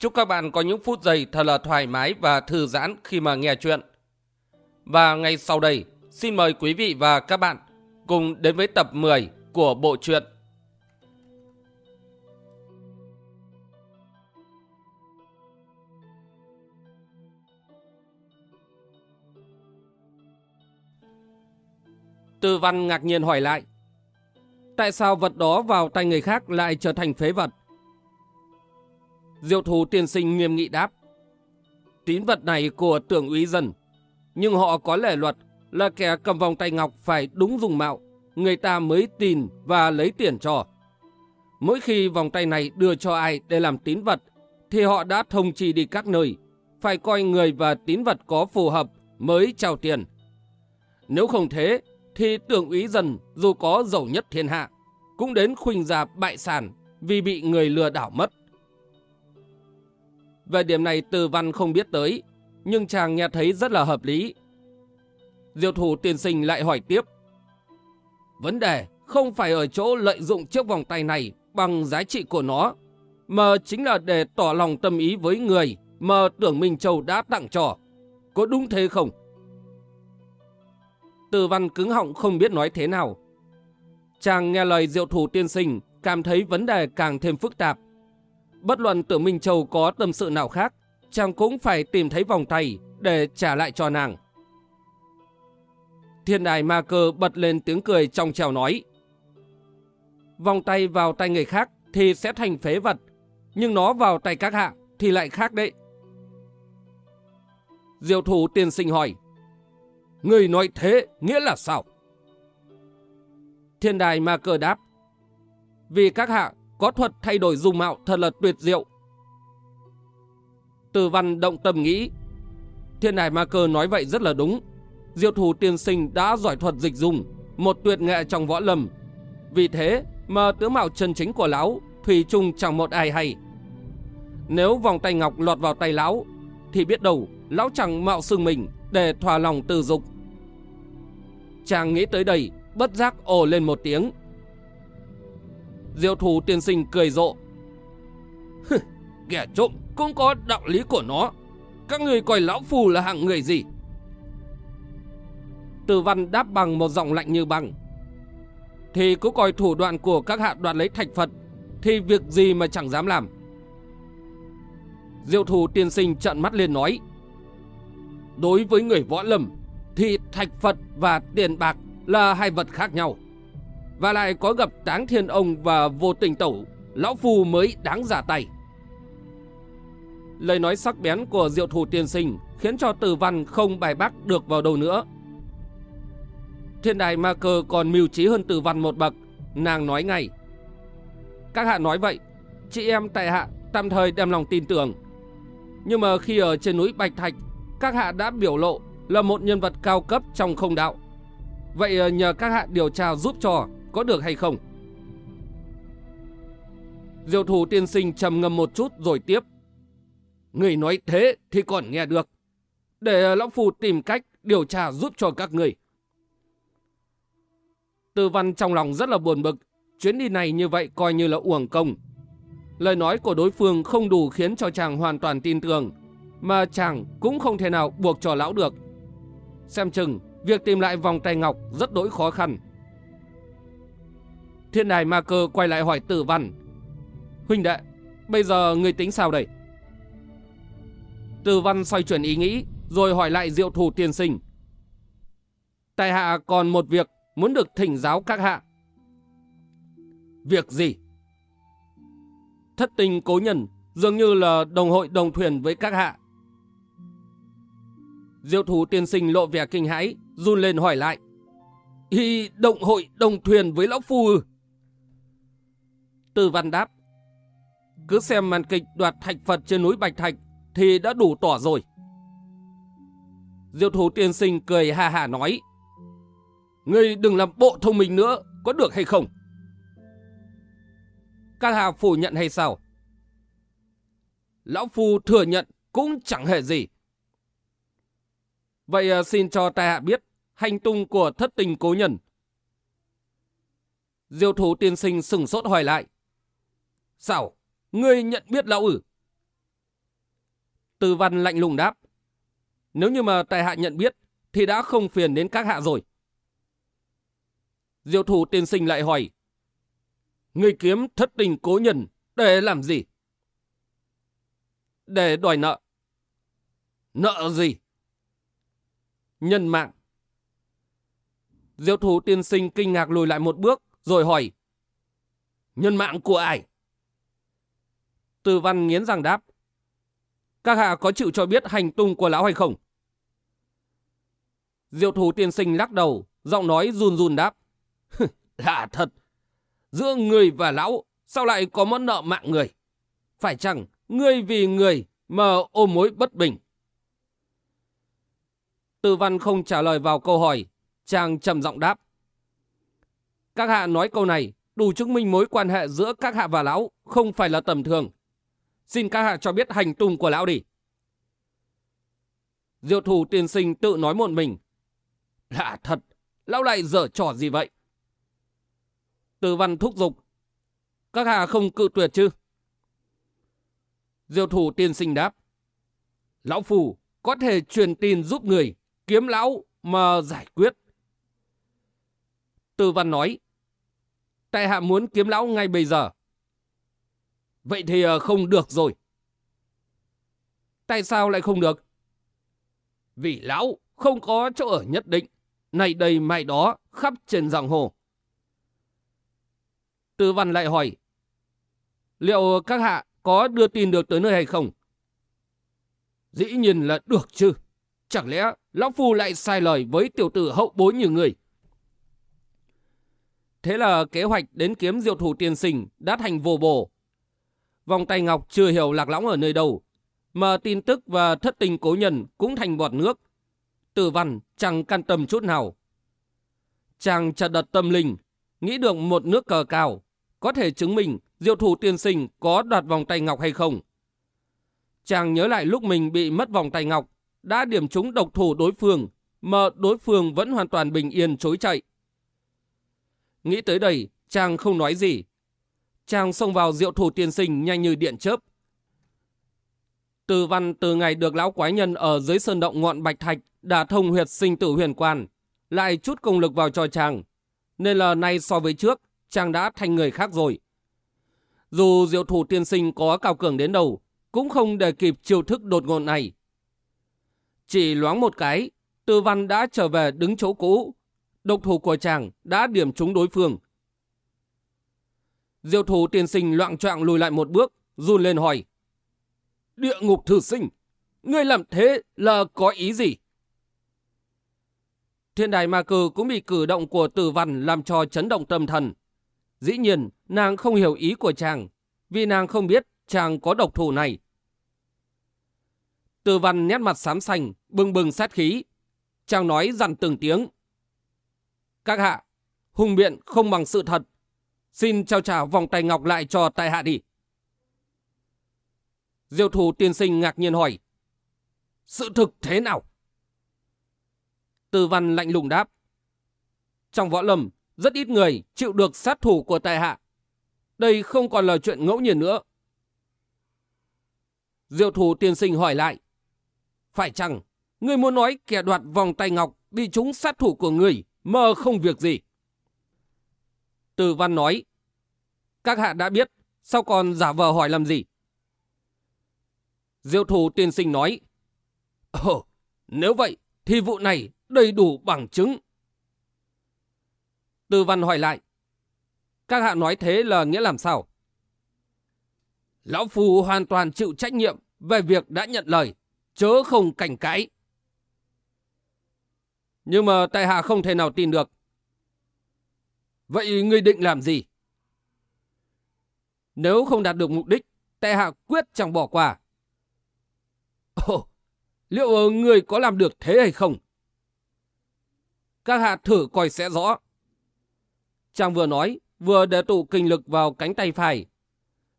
Chúc các bạn có những phút giây thật là thoải mái và thư giãn khi mà nghe chuyện. Và ngay sau đây, xin mời quý vị và các bạn cùng đến với tập 10 của bộ truyện. Tư văn ngạc nhiên hỏi lại. Tại sao vật đó vào tay người khác lại trở thành phế vật? Diệu thù tiên sinh nghiêm nghị đáp. Tín vật này của tưởng úy dân, nhưng họ có lệ luật là kẻ cầm vòng tay ngọc phải đúng dùng mạo, người ta mới tin và lấy tiền cho. Mỗi khi vòng tay này đưa cho ai để làm tín vật, thì họ đã thông chi đi các nơi, phải coi người và tín vật có phù hợp mới trao tiền. Nếu không thế, thì tưởng úy dân dù có giàu nhất thiên hạ, cũng đến khuynh ra bại sản vì bị người lừa đảo mất. Về điểm này từ văn không biết tới, nhưng chàng nghe thấy rất là hợp lý. Diệu thủ tiên sinh lại hỏi tiếp. Vấn đề không phải ở chỗ lợi dụng chiếc vòng tay này bằng giá trị của nó, mà chính là để tỏ lòng tâm ý với người mà tưởng Minh Châu đã tặng cho. Có đúng thế không? Từ văn cứng họng không biết nói thế nào. Chàng nghe lời diệu thủ tiên sinh, cảm thấy vấn đề càng thêm phức tạp. Bất luận tưởng Minh Châu có tâm sự nào khác, chàng cũng phải tìm thấy vòng tay để trả lại cho nàng. Thiên đài ma cơ bật lên tiếng cười trong trèo nói. Vòng tay vào tay người khác thì sẽ thành phế vật, nhưng nó vào tay các hạ thì lại khác đấy. Diệu thủ tiên sinh hỏi. Người nói thế nghĩa là sao? Thiên đài ma cơ đáp. Vì các hạ có thuật thay đổi dung mạo thật là tuyệt diệu. Từ văn động tâm nghĩ. Thiên đài ma cơ nói vậy rất là đúng. Diệu thủ tiên sinh đã giỏi thuật dịch dung, một tuyệt nghệ trong võ lâm. Vì thế mà tướng mạo chân chính của lão, Thủy chung chẳng một ai hay. Nếu vòng tay ngọc lọt vào tay lão, thì biết đâu lão chẳng mạo xưng mình để thỏa lòng từ dục. Chàng nghĩ tới đây, bất giác ồ lên một tiếng. Diệu thủ tiên sinh cười rộ. Kẻ trộm cũng có đạo lý của nó. Các người coi lão phù là hạng người gì? Từ văn đáp bằng một giọng lạnh như băng. Thì cứ coi thủ đoạn của các hạ đoạt lấy thạch Phật Thì việc gì mà chẳng dám làm Diệu thủ tiên sinh trận mắt lên nói, Đối với người võ lâm Thì thạch Phật và tiền bạc là hai vật khác nhau và lại có gặp táng thiên ông và vô tình tẩu, Lão Phu mới đáng giả tay. Lời nói sắc bén của diệu thủ tiên sinh Khiến cho tử văn không bài bác được vào đầu nữa. Thiên đại ma cơ còn mưu trí hơn tử văn một bậc, Nàng nói ngay. Các hạ nói vậy, Chị em tại hạ tạm thời đem lòng tin tưởng. Nhưng mà khi ở trên núi Bạch Thạch, Các hạ đã biểu lộ Là một nhân vật cao cấp trong không đạo. Vậy ờ, nhờ các hạ điều tra giúp cho. Có được hay không Diệu thủ tiên sinh trầm ngâm một chút rồi tiếp Người nói thế thì còn nghe được Để Lão Phu tìm cách điều tra giúp cho các người Tư văn trong lòng rất là buồn bực, chuyến đi này như vậy coi như là uổng công. Lời nói của đối phương không đủ khiến cho chàng hoàn toàn tin tưởng, mà chàng cũng không thể nào buộc cho lão được. Xem chừng, việc tìm lại vòng tay ngọc rất đối khó khăn. Thiên đài ma cơ quay lại hỏi tử văn. Huynh đệ, bây giờ người tính sao đây? Tử văn xoay chuyển ý nghĩ, rồi hỏi lại diệu thủ tiên sinh. Tài hạ còn một việc muốn được thỉnh giáo các hạ. Việc gì? Thất tình cố nhân dường như là đồng hội đồng thuyền với các hạ. Diệu thủ tiên sinh lộ vẻ kinh hãi, run lên hỏi lại. Y động hội đồng thuyền với lão phu ư? Tư văn đáp. Cứ xem màn kịch đoạt thạch Phật trên núi Bạch Thạch thì đã đủ tỏ rồi. Diệu thủ tiên sinh cười ha hà nói. Ngươi đừng làm bộ thông minh nữa, có được hay không? Các hạ phủ nhận hay sao? Lão Phu thừa nhận cũng chẳng hề gì. Vậy à, xin cho tai hạ biết hành tung của thất tình cố nhân. Diêu thủ tiên sinh sừng sốt hỏi lại. Sao? Ngươi nhận biết lão ử? Từ văn lạnh lùng đáp. Nếu như mà tại hạ nhận biết, thì đã không phiền đến các hạ rồi. Diệu thủ tiên sinh lại hỏi. Ngươi kiếm thất tình cố nhân để làm gì? Để đòi nợ. Nợ gì? Nhân mạng. Diệu thủ tiên sinh kinh ngạc lùi lại một bước, rồi hỏi. Nhân mạng của ai? Từ văn nghiến răng đáp. Các hạ có chịu cho biết hành tung của lão hay không? Diệu thủ tiên sinh lắc đầu, giọng nói run run đáp. Lạ thật, giữa người và lão sao lại có món nợ mạng người? Phải chăng ngươi vì người mà ôm mối bất bình? Từ văn không trả lời vào câu hỏi, chàng trầm giọng đáp. Các hạ nói câu này đủ chứng minh mối quan hệ giữa các hạ và lão không phải là tầm thường. Xin các hạ cho biết hành tung của lão đi. Diệu thủ tiên sinh tự nói một mình. Lạ thật, lão lại dở trò gì vậy? Từ văn thúc giục. Các hạ không cự tuyệt chứ? Diệu thủ tiên sinh đáp. Lão phù có thể truyền tin giúp người kiếm lão mà giải quyết. Từ văn nói. Tại hạ muốn kiếm lão ngay bây giờ. Vậy thì ờ, không được rồi. Tại sao lại không được? Vì lão không có chỗ ở nhất định. Này đây mai đó, khắp trên giang hồ. Tư văn lại hỏi. Liệu các hạ có đưa tin được tới nơi hay không? Dĩ nhiên là được chứ. Chẳng lẽ Lão Phu lại sai lời với tiểu tử hậu bối như người? Thế là kế hoạch đến kiếm diệu thủ tiên sinh đã thành vô bổ. Vòng tay ngọc chưa hiểu lạc lõng ở nơi đâu, mà tin tức và thất tình cố nhân cũng thành bọt nước. Tử văn chẳng can tâm chút nào. Chàng chợt đặt tâm linh, nghĩ được một nước cờ cao, có thể chứng minh diệu thủ tiên sinh có đoạt vòng tay ngọc hay không. Chàng nhớ lại lúc mình bị mất vòng tay ngọc, đã điểm trúng độc thủ đối phương, mà đối phương vẫn hoàn toàn bình yên chối chạy. Nghĩ tới đây, chàng không nói gì. Chàng xông vào diệu thủ tiên sinh nhanh như điện chớp. Từ văn từ ngày được lão quái nhân ở dưới sơn động ngọn bạch thạch đã thông huyệt sinh tử huyền quan, lại chút công lực vào cho chàng. Nên là nay so với trước, chàng đã thành người khác rồi. Dù diệu thủ tiên sinh có cao cường đến đâu, cũng không để kịp chiêu thức đột ngột này. Chỉ loáng một cái, tư văn đã trở về đứng chỗ cũ. Độc thủ của chàng đã điểm trúng đối phương. Diêu thủ tiên sinh loạn trọng lùi lại một bước, run lên hỏi. Địa ngục thử sinh, ngươi làm thế là có ý gì? Thiên đài ma cừ cũng bị cử động của tử văn làm cho chấn động tâm thần. Dĩ nhiên, nàng không hiểu ý của chàng, vì nàng không biết chàng có độc thủ này. Từ văn nét mặt xám xanh, bừng bừng sát khí. Chàng nói dằn từng tiếng. Các hạ, hùng biện không bằng sự thật. Xin trao trả vòng tay ngọc lại cho tại hạ đi. Diêu thủ tiên sinh ngạc nhiên hỏi. Sự thực thế nào? Tư văn lạnh lùng đáp. Trong võ lâm, rất ít người chịu được sát thủ của tại hạ. Đây không còn là chuyện ngẫu nhiên nữa. Diệu thủ tiên sinh hỏi lại. Phải chăng, ngươi muốn nói kẻ đoạt vòng tay ngọc bị chúng sát thủ của người mơ không việc gì? Từ văn nói, các hạ đã biết, sao còn giả vờ hỏi làm gì? Diệu thủ tiên sinh nói, Ồ, nếu vậy thì vụ này đầy đủ bằng chứng. Từ văn hỏi lại, các hạ nói thế là nghĩa làm sao? Lão Phu hoàn toàn chịu trách nhiệm về việc đã nhận lời chớ không cảnh cãi. Nhưng mà tại hạ không thể nào tin được. Vậy ngươi định làm gì? Nếu không đạt được mục đích, tại hạ quyết chẳng bỏ qua. Ồ, liệu người có làm được thế hay không? Các hạ thử coi sẽ rõ. Chàng vừa nói, vừa để tụ kinh lực vào cánh tay phải.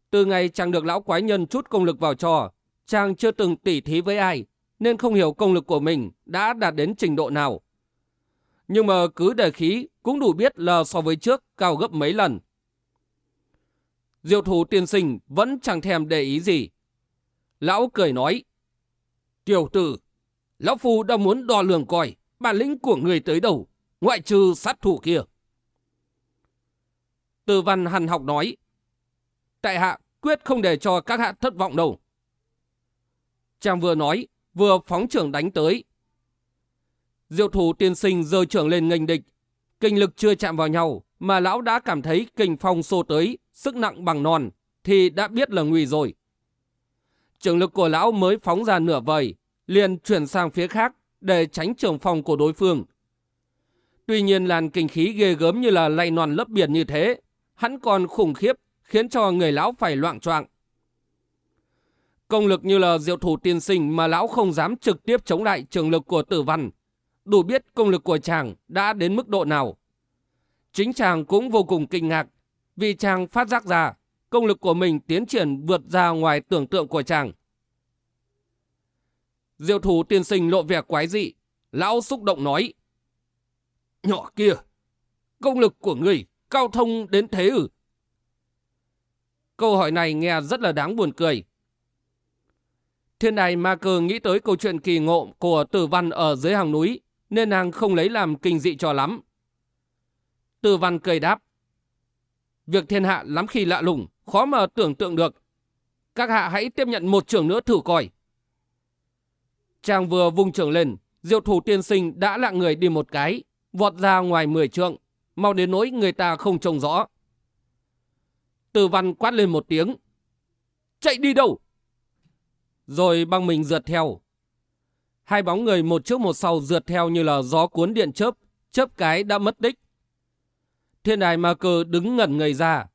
Từ ngày chàng được lão quái nhân chút công lực vào trò, chàng chưa từng tỉ thí với ai, nên không hiểu công lực của mình đã đạt đến trình độ nào. Nhưng mà cứ đề khí cũng đủ biết là so với trước cao gấp mấy lần. Diệu thủ tiên sinh vẫn chẳng thèm để ý gì. Lão cười nói, Tiểu tử, Lão Phu đã muốn đo lường coi bản lĩnh của người tới đầu ngoại trừ sát thủ kia. Từ văn hàn học nói, Tại hạ quyết không để cho các hạ thất vọng đâu. Chàng vừa nói, vừa phóng trưởng đánh tới. Diệu thủ tiên sinh giơ trưởng lên nghênh địch. Kinh lực chưa chạm vào nhau, mà lão đã cảm thấy kinh phong xô tới, sức nặng bằng non, thì đã biết là nguy rồi. Trường lực của lão mới phóng ra nửa vời, liền chuyển sang phía khác để tránh trường phong của đối phương. Tuy nhiên làn kinh khí ghê gớm như là lay non lấp biển như thế, hắn còn khủng khiếp, khiến cho người lão phải loạn choạng. Công lực như là diệu thủ tiên sinh mà lão không dám trực tiếp chống lại trường lực của tử văn. Đủ biết công lực của chàng đã đến mức độ nào. Chính chàng cũng vô cùng kinh ngạc vì chàng phát giác ra công lực của mình tiến triển vượt ra ngoài tưởng tượng của chàng. Diệu thủ tiên sinh lộ vẻ quái dị, lão xúc động nói. Nhỏ kia, công lực của người cao thông đến thế ư? Câu hỏi này nghe rất là đáng buồn cười. Thiên đài ma cơ nghĩ tới câu chuyện kỳ ngộ của tử văn ở dưới hàng núi, nên nàng không lấy làm kinh dị cho lắm. Từ văn cười đáp. Việc thiên hạ lắm khi lạ lùng, khó mà tưởng tượng được. Các hạ hãy tiếp nhận một trường nữa thử coi. Chàng vừa vung trường lên, diệu thủ tiên sinh đã lạng người đi một cái, vọt ra ngoài mười trượng, mau đến nỗi người ta không trông rõ. Từ văn quát lên một tiếng. Chạy đi đâu? Rồi băng mình rượt theo. Hai bóng người một trước một sau rượt theo như là gió cuốn điện chớp, chớp cái đã mất đích. Thiên đài ma cơ đứng ngẩn người ra.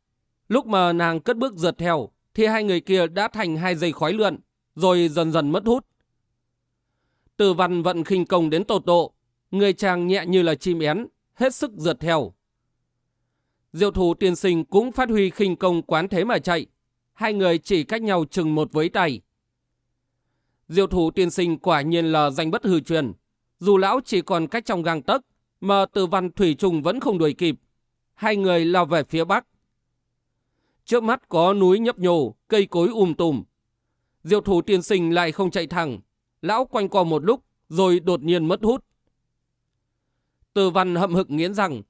Lúc mà nàng cất bước rượt theo, thì hai người kia đã thành hai dây khói lượn, rồi dần dần mất hút. Từ văn vận khinh công đến tột độ, người chàng nhẹ như là chim én, hết sức rượt theo. Diệu thủ tiên sinh cũng phát huy khinh công quán thế mà chạy. Hai người chỉ cách nhau chừng một với tay. Diệu thủ tiên sinh quả nhiên là danh bất hư truyền. Dù lão chỉ còn cách trong gang tấc, mà từ văn thủy trùng vẫn không đuổi kịp. Hai người lao về phía bắc. Trước mắt có núi nhấp nhô, cây cối um tùm. Diệu thủ tiên sinh lại không chạy thẳng. Lão quanh qua một lúc, rồi đột nhiên mất hút. Từ văn hậm hực nghiến rằng,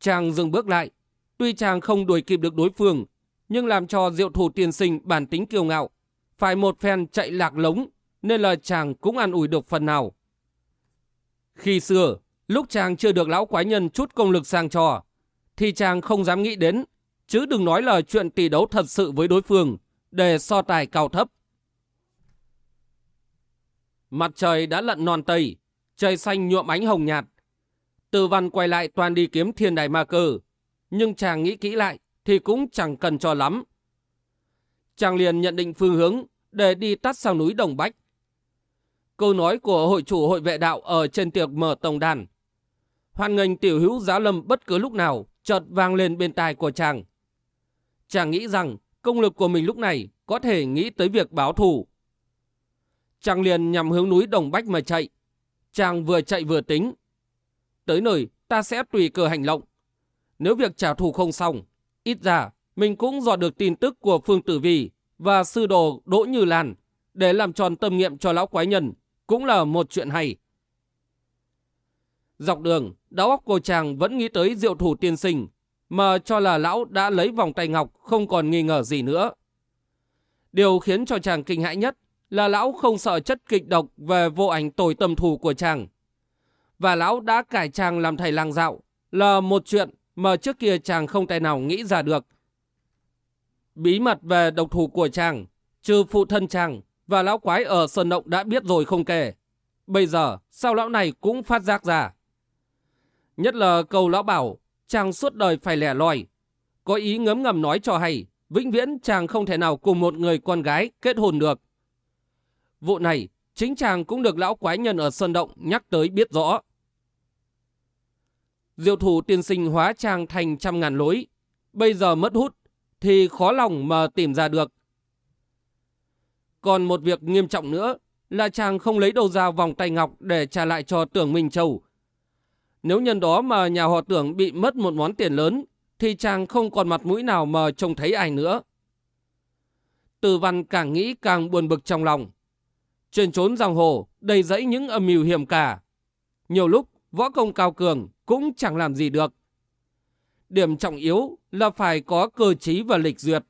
chàng dừng bước lại, Tuy chàng không đuổi kịp được đối phương, nhưng làm cho diệu thủ tiên sinh bản tính kiêu ngạo. Phải một phen chạy lạc lống, nên là chàng cũng an ủi được phần nào. Khi xưa, lúc chàng chưa được lão quái nhân chút công lực sang trò, thì chàng không dám nghĩ đến, chứ đừng nói là chuyện tỷ đấu thật sự với đối phương, để so tài cao thấp. Mặt trời đã lận non tây, trời xanh nhuộm ánh hồng nhạt. Từ văn quay lại toàn đi kiếm thiên đài ma cơ, nhưng chàng nghĩ kỹ lại thì cũng chẳng cần cho lắm. Chàng liền nhận định phương hướng để đi tắt sang núi Đồng Bách. Câu nói của hội chủ hội vệ đạo ở trên tiệc mở tổng đàn. Hoan nghênh tiểu hữu giá lâm bất cứ lúc nào chợt vang lên bên tai của chàng. Chàng nghĩ rằng công lực của mình lúc này có thể nghĩ tới việc báo thù. Chàng liền nhằm hướng núi Đồng Bách mà chạy. Chàng vừa chạy vừa tính. Tới nơi ta sẽ tùy cơ hành động nếu việc trả thù không xong, ít ra mình cũng dò được tin tức của Phương Tử Vi và sư đồ Đỗ Như Lan để làm tròn tâm nghiệm cho lão quái nhân, cũng là một chuyện hay. Dọc đường, đáo óc cô chàng vẫn nghĩ tới diệu thủ tiên sinh, mà cho là lão đã lấy vòng tay ngọc không còn nghi ngờ gì nữa. Điều khiến cho chàng kinh hãi nhất là lão không sợ chất kịch độc về vô ảnh tồi tâm thù của chàng. Và lão đã cải chàng làm thầy lang dạo là một chuyện mà trước kia chàng không thể nào nghĩ ra được. Bí mật về độc thủ của chàng, trừ phụ thân chàng và lão quái ở Sơn Động đã biết rồi không kể. Bây giờ, sao lão này cũng phát giác ra? Nhất là câu lão bảo, chàng suốt đời phải lẻ loi. Có ý ngấm ngầm nói cho hay, vĩnh viễn chàng không thể nào cùng một người con gái kết hôn được. Vụ này, Chính chàng cũng được lão quái nhân ở Sơn Động nhắc tới biết rõ. Diệu thủ tiên sinh hóa chàng thành trăm ngàn lối, bây giờ mất hút, thì khó lòng mà tìm ra được. Còn một việc nghiêm trọng nữa là chàng không lấy đâu ra vòng tay ngọc để trả lại cho tưởng Minh Châu. Nếu nhân đó mà nhà họ tưởng bị mất một món tiền lớn, thì chàng không còn mặt mũi nào mà trông thấy ai nữa. Từ văn càng nghĩ càng buồn bực trong lòng. Trên trốn giang hồ, đầy dẫy những âm mưu hiểm cả. Nhiều lúc, võ công cao cường cũng chẳng làm gì được. Điểm trọng yếu là phải có cơ trí và lịch duyệt.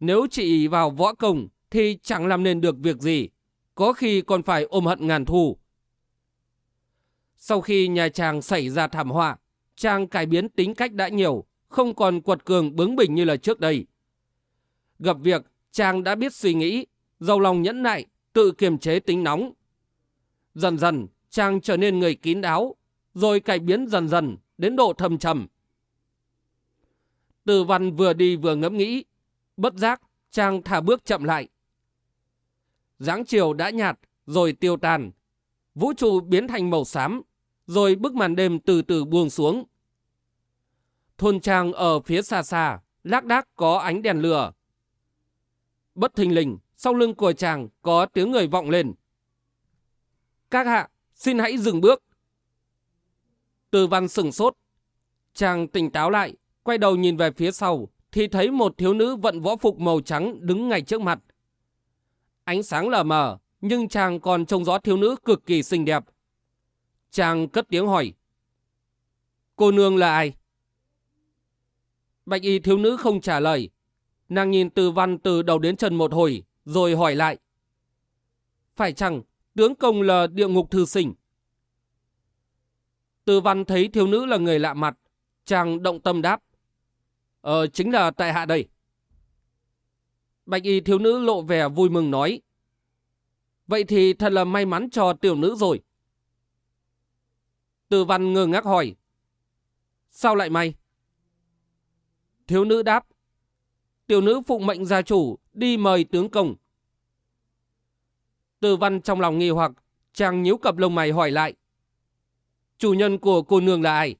Nếu chỉ vào võ công thì chẳng làm nên được việc gì, có khi còn phải ôm hận ngàn thù. Sau khi nhà chàng xảy ra thảm họa, chàng cải biến tính cách đã nhiều, không còn quật cường bướng bỉnh như là trước đây. Gặp việc, chàng đã biết suy nghĩ, giàu lòng nhẫn nại, tự kiềm chế tính nóng. Dần dần, chàng trở nên người kín đáo, rồi cải biến dần dần đến độ thầm trầm. Từ văn vừa đi vừa ngẫm nghĩ, bất giác, chàng thả bước chậm lại dáng chiều đã nhạt, rồi tiêu tan. Vũ trụ biến thành màu xám, rồi bức màn đêm từ từ buông xuống. Thôn trang ở phía xa xa, lác đác có ánh đèn lửa. Bất thình lình, sau lưng của chàng có tiếng người vọng lên. Các hạ, xin hãy dừng bước. Từ văn sừng sốt. Chàng tỉnh táo lại, quay đầu nhìn về phía sau, thì thấy một thiếu nữ vận võ phục màu trắng đứng ngay trước mặt. Ánh sáng lờ mờ, nhưng chàng còn trông rõ thiếu nữ cực kỳ xinh đẹp. Chàng cất tiếng hỏi. Cô nương là ai? Bạch y thiếu nữ không trả lời. Nàng nhìn từ văn từ đầu đến chân một hồi, rồi hỏi lại. Phải chăng tướng công là địa ngục thư sinh? Từ văn thấy thiếu nữ là người lạ mặt, chàng động tâm đáp. Ờ, chính là tại hạ đây. Bạch y thiếu nữ lộ vẻ vui mừng nói. Vậy thì thật là may mắn cho tiểu nữ rồi. Từ văn ngơ ngác hỏi. Sao lại may? Thiếu nữ đáp. Tiểu nữ phụng mệnh gia chủ đi mời tướng công. Từ văn trong lòng nghi hoặc, chàng nhíu cặp lông mày hỏi lại. Chủ nhân của cô nương là ai?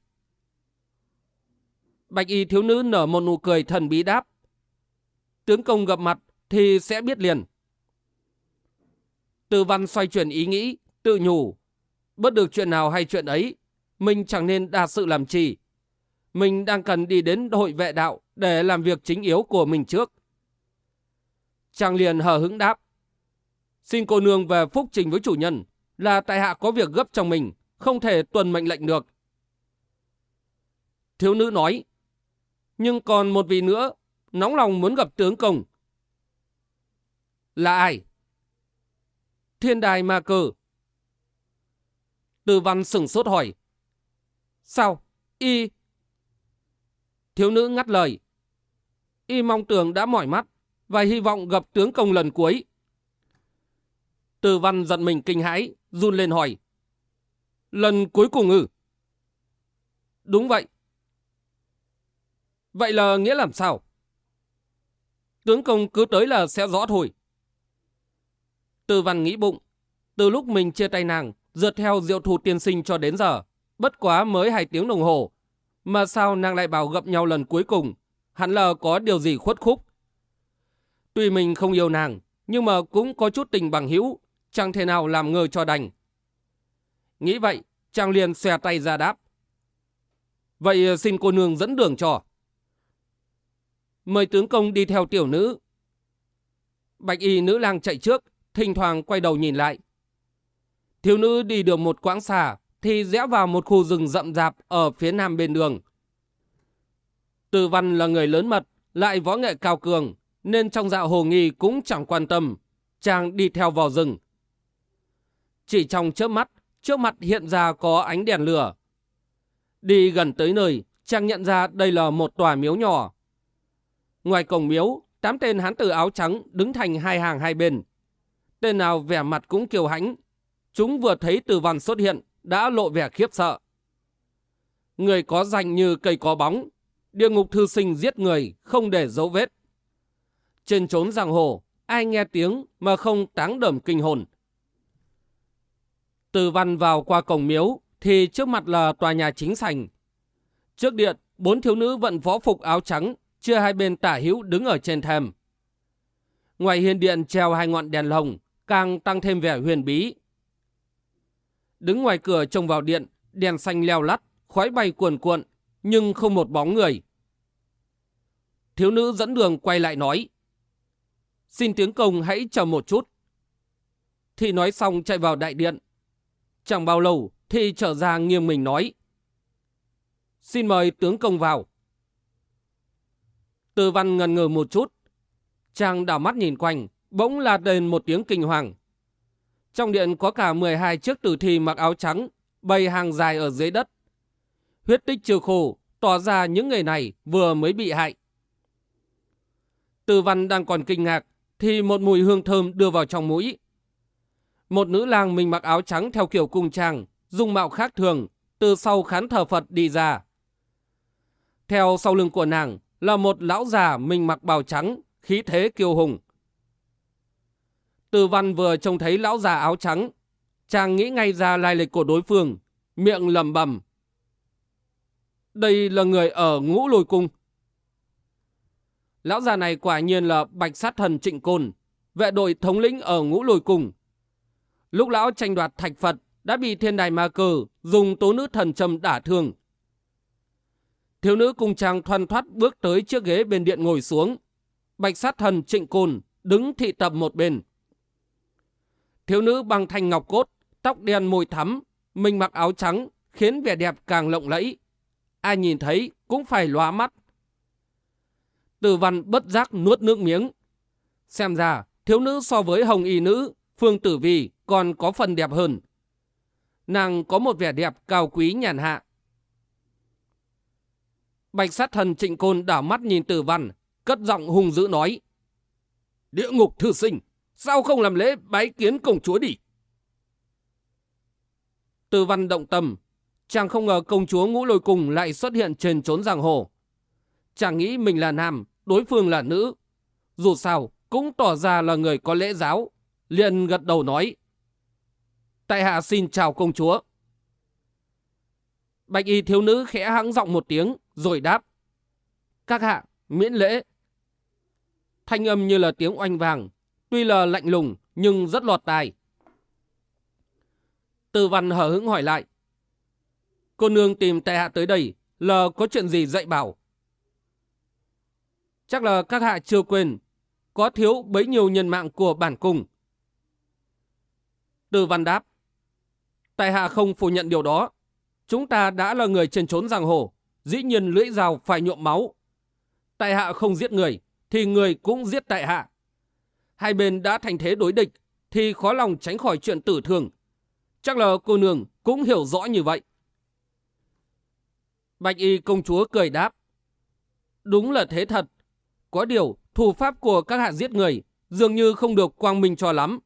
Bạch y thiếu nữ nở một nụ cười thần bí đáp. Tướng công gặp mặt thì sẽ biết liền. Từ văn xoay chuyển ý nghĩ, tự nhủ. Bất được chuyện nào hay chuyện ấy, mình chẳng nên đa sự làm chi. Mình đang cần đi đến hội vệ đạo để làm việc chính yếu của mình trước. Chàng liền hờ hững đáp. Xin cô nương về phúc trình với chủ nhân là tại hạ có việc gấp trong mình, không thể tuần mệnh lệnh được. Thiếu nữ nói, nhưng còn một vị nữa, nóng lòng muốn gặp tướng công. Là ai? Thiên đài ma cơ. Từ văn sửng sốt hỏi. Sao? Y... Thiếu nữ ngắt lời. Y mong tưởng đã mỏi mắt và hy vọng gặp tướng công lần cuối. Từ văn giận mình kinh hãi, run lên hỏi. Lần cuối cùng ư? Đúng vậy. Vậy là nghĩa làm sao? Tướng công cứ tới là sẽ rõ thôi. Từ văn nghĩ bụng. Từ lúc mình chia tay nàng, dượt theo diệu thủ tiên sinh cho đến giờ, bất quá mới hai tiếng đồng hồ. Mà sao nàng lại bảo gặp nhau lần cuối cùng? Hẳn là có điều gì khuất khúc. Tuy mình không yêu nàng, nhưng mà cũng có chút tình bằng hữu, chẳng thể nào làm ngờ cho đành. Nghĩ vậy, chàng liền xòe tay ra đáp. Vậy xin cô nương dẫn đường cho. Mời tướng công đi theo tiểu nữ. Bạch y nữ lang chạy trước, thỉnh thoảng quay đầu nhìn lại. Thiếu nữ đi được một quãng xa, thì rẽ vào một khu rừng rậm rạp ở phía nam bên đường. Từ văn là người lớn mật, lại võ nghệ cao cường, nên trong dạo hồ nghi cũng chẳng quan tâm, chàng đi theo vào rừng. Chỉ trong chớp mắt, trước mặt hiện ra có ánh đèn lửa. Đi gần tới nơi, chàng nhận ra đây là một tòa miếu nhỏ. Ngoài cổng miếu, tám tên hán tử áo trắng đứng thành hai hàng hai bên. Tên nào vẻ mặt cũng kiều hãnh. Chúng vừa thấy từ văn xuất hiện, đã lộ vẻ khiếp sợ. Người có danh như cây có bóng, địa ngục thư sinh giết người, không để dấu vết. Trên trốn giang hồ, ai nghe tiếng mà không táng đầm kinh hồn. Từ văn vào qua cổng miếu thì trước mặt là tòa nhà chính sành. Trước điện, bốn thiếu nữ vận võ phục áo trắng, chia hai bên tả hữu đứng ở trên thềm. Ngoài hiên điện treo hai ngọn đèn lồng, càng tăng thêm vẻ huyền bí. Đứng ngoài cửa trông vào điện, đèn xanh leo lắt, khói bay cuồn cuộn, nhưng không một bóng người. Thiếu nữ dẫn đường quay lại nói. Xin tiếng công hãy chờ một chút. Thị nói xong chạy vào đại điện. Chẳng bao lâu, Thị trở ra nghiêng mình nói. Xin mời tướng công vào. Từ văn ngần ngừ một chút. Chàng đảo mắt nhìn quanh, bỗng là đền một tiếng kinh hoàng. Trong điện có cả 12 chiếc tử thi mặc áo trắng, bày hàng dài ở dưới đất. Huyết tích trừ khổ, tỏ ra những người này vừa mới bị hại. Từ văn đang còn kinh ngạc, thì một mùi hương thơm đưa vào trong mũi. Một nữ lang mình mặc áo trắng theo kiểu cung trang, dung mạo khác thường, từ sau khán thờ Phật đi ra. Theo sau lưng của nàng là một lão già mình mặc bào trắng, khí thế kiêu hùng. Từ văn vừa trông thấy lão già áo trắng, chàng nghĩ ngay ra lai lịch của đối phương, miệng lầm bầm. Đây là người ở ngũ lồi cung. Lão già này quả nhiên là bạch sát thần trịnh côn, vệ đội thống lĩnh ở ngũ lồi cung. Lúc lão tranh đoạt thạch Phật đã bị thiên đài ma cờ dùng tố nữ thần trầm đả thương. Thiếu nữ cùng chàng thoăn thoát bước tới chiếc ghế bên điện ngồi xuống. Bạch sát thần trịnh cồn đứng thị tập một bên. Thiếu nữ bằng thanh ngọc cốt, tóc đen môi thắm, mình mặc áo trắng, khiến vẻ đẹp càng lộng lẫy. Ai nhìn thấy cũng phải lóa mắt. Từ văn bất giác nuốt nước miếng. Xem ra, thiếu nữ so với hồng y nữ, phương tử vi còn có phần đẹp hơn. Nàng có một vẻ đẹp cao quý nhàn hạ. Bạch sát thần trịnh côn đảo mắt nhìn tử văn, cất giọng hùng dữ nói. Địa ngục thư sinh, sao không làm lễ bái kiến công chúa đi? Tử văn động tâm, chàng không ngờ công chúa ngũ lôi cùng lại xuất hiện trên trốn giang hồ. Chàng nghĩ mình là nam, đối phương là nữ. Dù sao, cũng tỏ ra là người có lễ giáo. liền gật đầu nói. Tại hạ xin chào công chúa. Bạch y thiếu nữ khẽ hãng giọng một tiếng, rồi đáp. Các hạ, miễn lễ. Thanh âm như là tiếng oanh vàng, tuy là lạnh lùng nhưng rất lọt tai. Tư văn hở hững hỏi lại. Cô nương tìm tại hạ tới đây là có chuyện gì dạy bảo? Chắc là các hạ chưa quên, có thiếu bấy nhiêu nhân mạng của bản cung. Tư văn đáp. Tại hạ không phủ nhận điều đó. Chúng ta đã là người trên trốn giang hồ, dĩ nhiên lưỡi dao phải nhuộm máu. Tại hạ không giết người, thì người cũng giết tại hạ. Hai bên đã thành thế đối địch, thì khó lòng tránh khỏi chuyện tử thương. Chắc là cô nương cũng hiểu rõ như vậy. Bạch y công chúa cười đáp. Đúng là thế thật. Có điều, thủ pháp của các hạ giết người dường như không được quang minh cho lắm.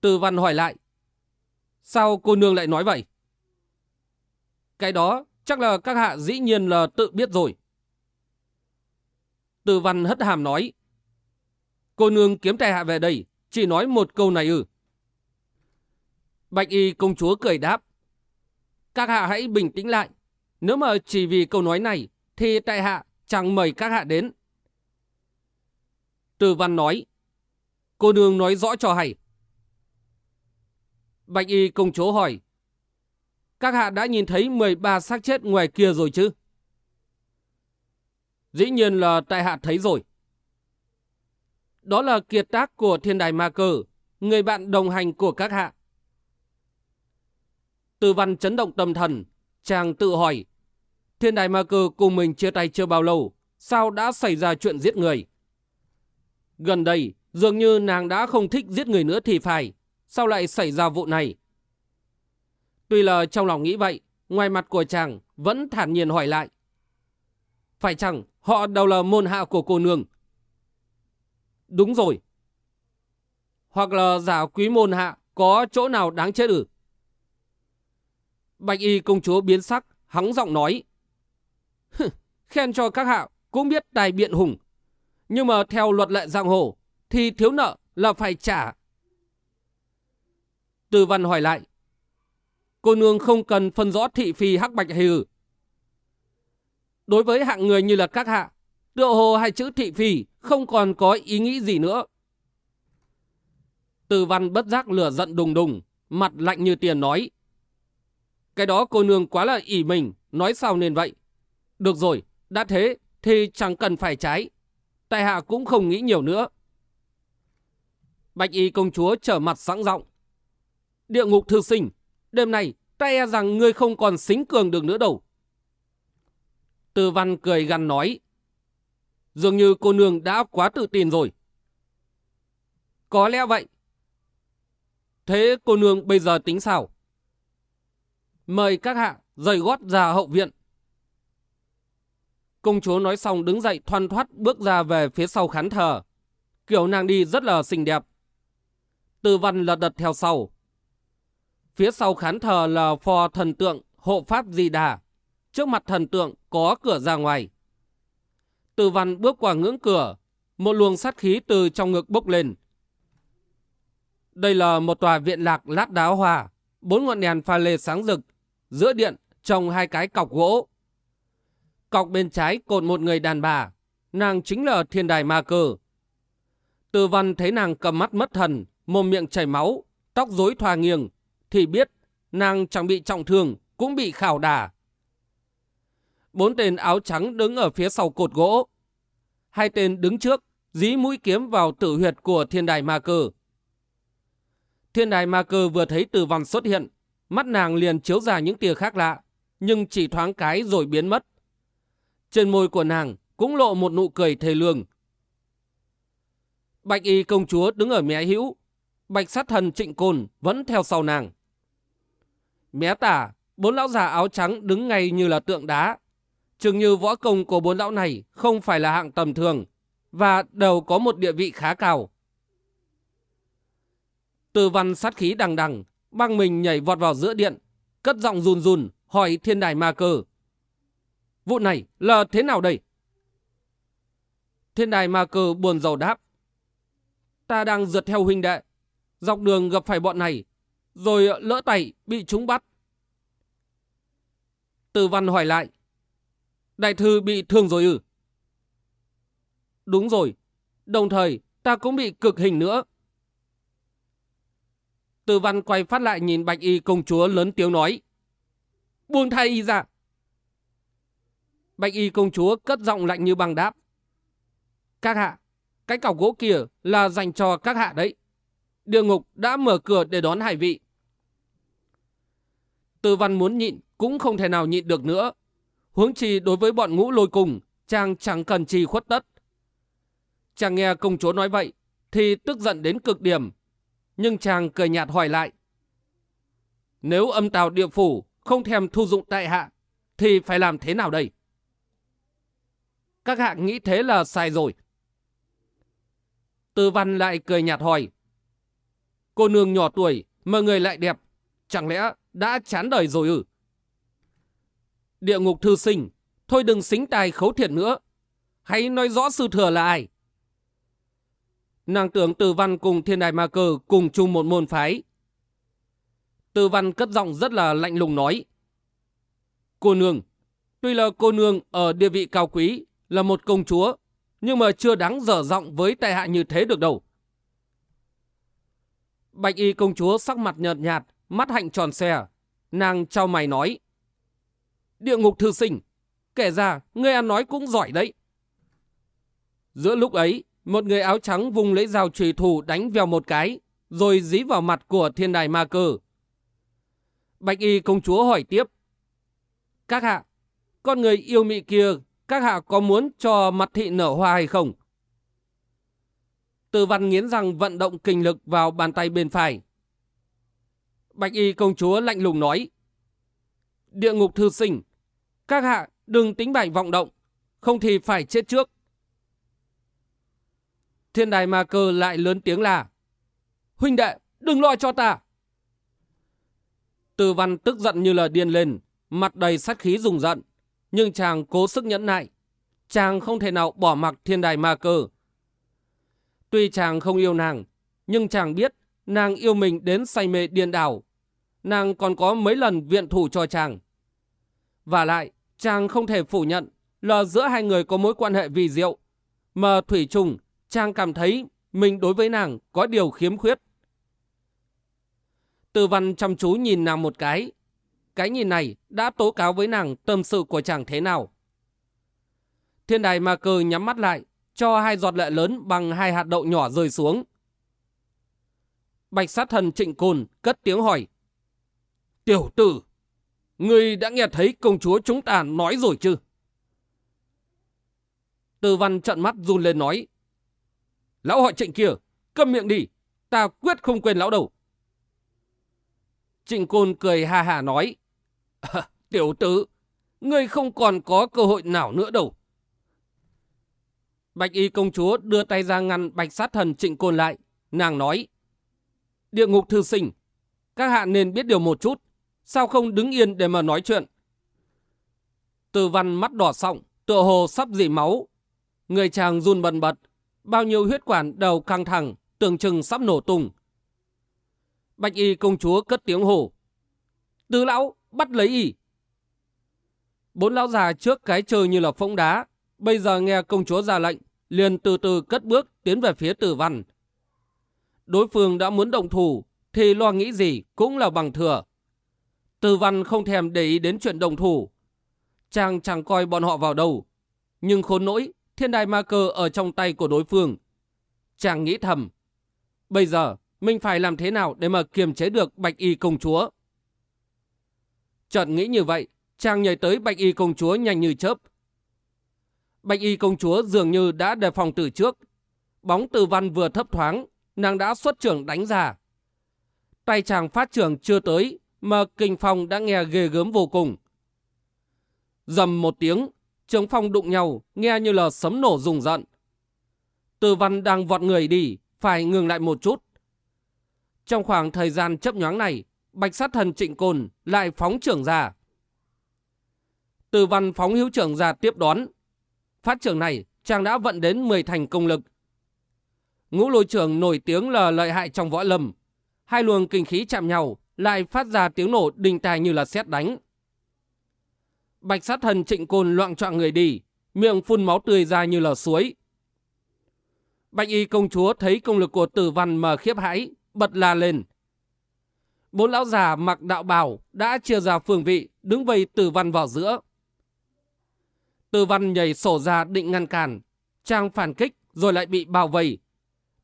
Từ văn hỏi lại. Sao cô nương lại nói vậy? Cái đó chắc là các hạ dĩ nhiên là tự biết rồi. Từ văn hất hàm nói. Cô nương kiếm tài hạ về đây, chỉ nói một câu này ư. Bạch y công chúa cười đáp. Các hạ hãy bình tĩnh lại. Nếu mà chỉ vì câu nói này, thì tại hạ chẳng mời các hạ đến. Từ văn nói. Cô nương nói rõ cho hay. Bạch y công chúa hỏi. Các hạ đã nhìn thấy 13 xác chết ngoài kia rồi chứ? Dĩ nhiên là tại hạ thấy rồi. Đó là kiệt tác của thiên đài ma cơ, người bạn đồng hành của các hạ. Từ văn chấn động tâm thần, chàng tự hỏi. Thiên đài ma cơ cùng mình chia tay chưa bao lâu, sao đã xảy ra chuyện giết người? Gần đây, dường như nàng đã không thích giết người nữa thì phải. Sao lại xảy ra vụ này? Tuy là trong lòng nghĩ vậy, ngoài mặt của chàng vẫn thản nhiên hỏi lại. Phải chăng họ đều là môn hạ của cô nương? Đúng rồi. Hoặc là giả quý môn hạ có chỗ nào đáng chết ư? Bạch y công chúa biến sắc, hắng giọng nói. Khen cho các hạ cũng biết tài biện hùng. Nhưng mà theo luật lệ giang hồ thì thiếu nợ là phải trả Từ văn hỏi lại. Cô nương không cần phân rõ thị phi hắc bạch hay ư. Đối với hạng người như là các hạ, tựa hồ hai chữ thị phi không còn có ý nghĩ gì nữa. Từ văn bất giác lửa giận đùng đùng, mặt lạnh như tiền nói. Cái đó cô nương quá là ỉ mình, nói sao nên vậy. Được rồi, đã thế thì chẳng cần phải trái. Tại hạ cũng không nghĩ nhiều nữa. Bạch y công chúa trở mặt sẵn giọng Địa ngục thư sinh, đêm nay, ta e rằng ngươi không còn xính cường được nữa đâu. Từ văn cười gằn nói. Dường như cô nương đã quá tự tin rồi. Có lẽ vậy. Thế cô nương bây giờ tính sao? Mời các hạ rời gót ra hậu viện. Công chúa nói xong đứng dậy thoăn thoát bước ra về phía sau khán thờ. Kiểu nàng đi rất là xinh đẹp. Từ văn lật đật theo sau. Phía sau khán thờ là phò thần tượng hộ pháp di đà. Trước mặt thần tượng có cửa ra ngoài. Từ văn bước qua ngưỡng cửa. Một luồng sát khí từ trong ngực bốc lên. Đây là một tòa viện lạc lát đá hòa Bốn ngọn đèn pha lê sáng rực. Giữa điện trồng hai cái cọc gỗ. Cọc bên trái cột một người đàn bà. Nàng chính là thiên đài ma cơ. Từ văn thấy nàng cầm mắt mất thần, mồm miệng chảy máu, tóc rối thoa nghiêng, thì biết nàng chẳng bị trọng thương, cũng bị khảo đà. Bốn tên áo trắng đứng ở phía sau cột gỗ. Hai tên đứng trước, dí mũi kiếm vào tử huyệt của thiên đài ma cơ. Thiên đài ma cơ vừa thấy tử văn xuất hiện, mắt nàng liền chiếu ra những tia khác lạ, nhưng chỉ thoáng cái rồi biến mất. Trên môi của nàng cũng lộ một nụ cười thề lương. Bạch y công chúa đứng ở mé hữu, bạch sát thần trịnh côn vẫn theo sau nàng. Mé tả, bốn lão già áo trắng đứng ngay như là tượng đá. Chừng như võ công của bốn lão này không phải là hạng tầm thường và đều có một địa vị khá cao. Từ văn sát khí đằng đằng, băng mình nhảy vọt vào giữa điện, cất giọng run run hỏi thiên đài ma cơ. Vụ này là thế nào đây? Thiên đài ma cơ buồn rầu đáp. Ta đang rượt theo huynh đệ. Dọc đường gặp phải bọn này. Rồi ờ, lỡ tay bị chúng bắt. Từ văn hỏi lại. Đại thư bị thương rồi ư? Đúng rồi. Đồng thời ta cũng bị cực hình nữa. Từ văn quay phát lại nhìn bạch y công chúa lớn tiếng nói. Buông thay y ra. Bạch y công chúa cất giọng lạnh như băng đáp. Các hạ, cái cọc gỗ kia là dành cho các hạ đấy. Địa ngục đã mở cửa để đón hải vị. Từ văn muốn nhịn cũng không thể nào nhịn được nữa. Huống chi đối với bọn ngũ lôi cùng, chàng chẳng cần chi khuất tất. Chàng nghe công chúa nói vậy, thì tức giận đến cực điểm. Nhưng chàng cười nhạt hỏi lại. Nếu âm tào địa phủ không thèm thu dụng tại hạ, thì phải làm thế nào đây? Các hạ nghĩ thế là sai rồi. Tư văn lại cười nhạt hỏi. Cô nương nhỏ tuổi mà người lại đẹp, chẳng lẽ đã chán đời rồi ư? Địa ngục thư sinh, thôi đừng xính tài khấu thiện nữa. Hãy nói rõ sư thừa là ai. Nàng tưởng Từ Văn cùng Thiên Đài Ma Cơ cùng chung một môn phái. Từ Văn cất giọng rất là lạnh lùng nói. Cô nương, tuy là cô nương ở địa vị cao quý, là một công chúa, nhưng mà chưa đáng dở giọng với tai hạ như thế được đâu. Bạch y công chúa sắc mặt nhợt nhạt, mắt hạnh tròn xe. Nàng trao mày nói. Địa ngục thư sinh, kể ra ngươi ăn nói cũng giỏi đấy. Giữa lúc ấy, một người áo trắng vùng lấy dao trùy thủ đánh vào một cái, rồi dí vào mặt của thiên đài ma cơ. Bạch y công chúa hỏi tiếp. Các hạ, con người yêu mị kia các hạ có muốn cho mặt thị nở hoa hay không? Từ văn nghiến răng vận động kinh lực vào bàn tay bên phải. Bạch y công chúa lạnh lùng nói. Địa ngục thư sinh, các hạ đừng tính bảnh vọng động, không thì phải chết trước. Thiên đài ma cơ lại lớn tiếng là. Huynh đệ, đừng lo cho ta. Từ văn tức giận như là điên lên, mặt đầy sát khí rùng giận. Nhưng chàng cố sức nhẫn nại. Chàng không thể nào bỏ mặc thiên đài ma cơ. Tuy chàng không yêu nàng, nhưng chàng biết nàng yêu mình đến say mê điên đảo. Nàng còn có mấy lần viện thủ cho chàng. Và lại, chàng không thể phủ nhận là giữa hai người có mối quan hệ vì diệu. Mà Thủy Trùng, chàng cảm thấy mình đối với nàng có điều khiếm khuyết. Từ văn chăm chú nhìn nàng một cái. Cái nhìn này đã tố cáo với nàng tâm sự của chàng thế nào. Thiên đài ma cơ nhắm mắt lại, cho hai giọt lệ lớn bằng hai hạt đậu nhỏ rơi xuống. Bạch sát thần trịnh Cồn cất tiếng hỏi. Tiểu tử, ngươi đã nghe thấy công chúa chúng ta nói rồi chứ? Tư văn trận mắt run lên nói. Lão họ trịnh kia, câm miệng đi, ta quyết không quên lão đâu. Trịnh côn cười ha hà nói. À, tiểu tử, ngươi không còn có cơ hội nào nữa đâu. Bạch y công chúa đưa tay ra ngăn bạch sát thần trịnh côn lại. Nàng nói. Địa ngục thư sinh, các hạ nên biết điều một chút. Sao không đứng yên để mà nói chuyện? Từ văn mắt đỏ sọng, tựa hồ sắp dỉ máu. Người chàng run bần bật, bao nhiêu huyết quản đầu căng thẳng, tưởng chừng sắp nổ tung. Bạch y công chúa cất tiếng hổ. Tứ lão, bắt lấy y. Bốn lão già trước cái chơi như là phỗng đá, bây giờ nghe công chúa ra lệnh, liền từ từ cất bước tiến về phía tử văn. Đối phương đã muốn động thủ, thì lo nghĩ gì cũng là bằng thừa. Tử văn không thèm để ý đến chuyện động thủ. Chàng chẳng coi bọn họ vào đâu. Nhưng khốn nỗi, thiên đài ma cơ ở trong tay của đối phương. Chàng nghĩ thầm. Bây giờ, mình phải làm thế nào để mà kiềm chế được bạch y công chúa? Chợt nghĩ như vậy, chàng nhảy tới bạch y công chúa nhanh như chớp. Bạch y công chúa dường như đã đề phòng từ trước. Bóng từ văn vừa thấp thoáng, nàng đã xuất trưởng đánh ra. Tay chàng phát trưởng chưa tới, mà kinh phong đã nghe ghê gớm vô cùng. Dầm một tiếng, trường phong đụng nhau, nghe như là sấm nổ rùng rợn Từ văn đang vọt người đi, phải ngừng lại một chút. Trong khoảng thời gian chấp nhoáng này, bạch sát thần trịnh cồn lại phóng trưởng ra. Từ văn phóng hữu trưởng ra tiếp đón. Phát trưởng này, chàng đã vận đến 10 thành công lực. Ngũ lôi trưởng nổi tiếng là lợi hại trong võ lâm. Hai luồng kinh khí chạm nhau, lại phát ra tiếng nổ đình tài như là xét đánh. Bạch sát thần trịnh côn loạn trọng người đi, miệng phun máu tươi ra như là suối. Bạch y công chúa thấy công lực của tử văn mà khiếp hãi, bật la lên. Bốn lão già mặc đạo bào đã chia ra phương vị, đứng vây tử văn vào giữa. Tư văn nhảy sổ ra định ngăn cản, trang phản kích rồi lại bị bao vây.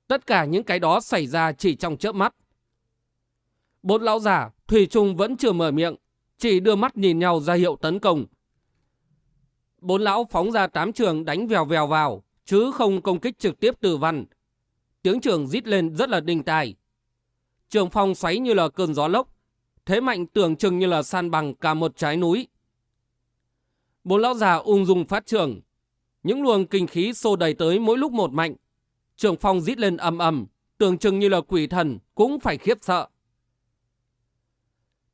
Tất cả những cái đó xảy ra chỉ trong chớp mắt. Bốn lão già, Thủy Trung vẫn chưa mở miệng, chỉ đưa mắt nhìn nhau ra hiệu tấn công. Bốn lão phóng ra tám trường đánh vèo vèo vào, chứ không công kích trực tiếp từ văn. Tiếng trường rít lên rất là đinh tài. Trường phong xoáy như là cơn gió lốc, thế mạnh tưởng chừng như là san bằng cả một trái núi. Bốn lão già ung dung phát trường, những luồng kinh khí xô đầy tới mỗi lúc một mạnh. Trường phong rít lên ầm ầm, tưởng chừng như là quỷ thần cũng phải khiếp sợ.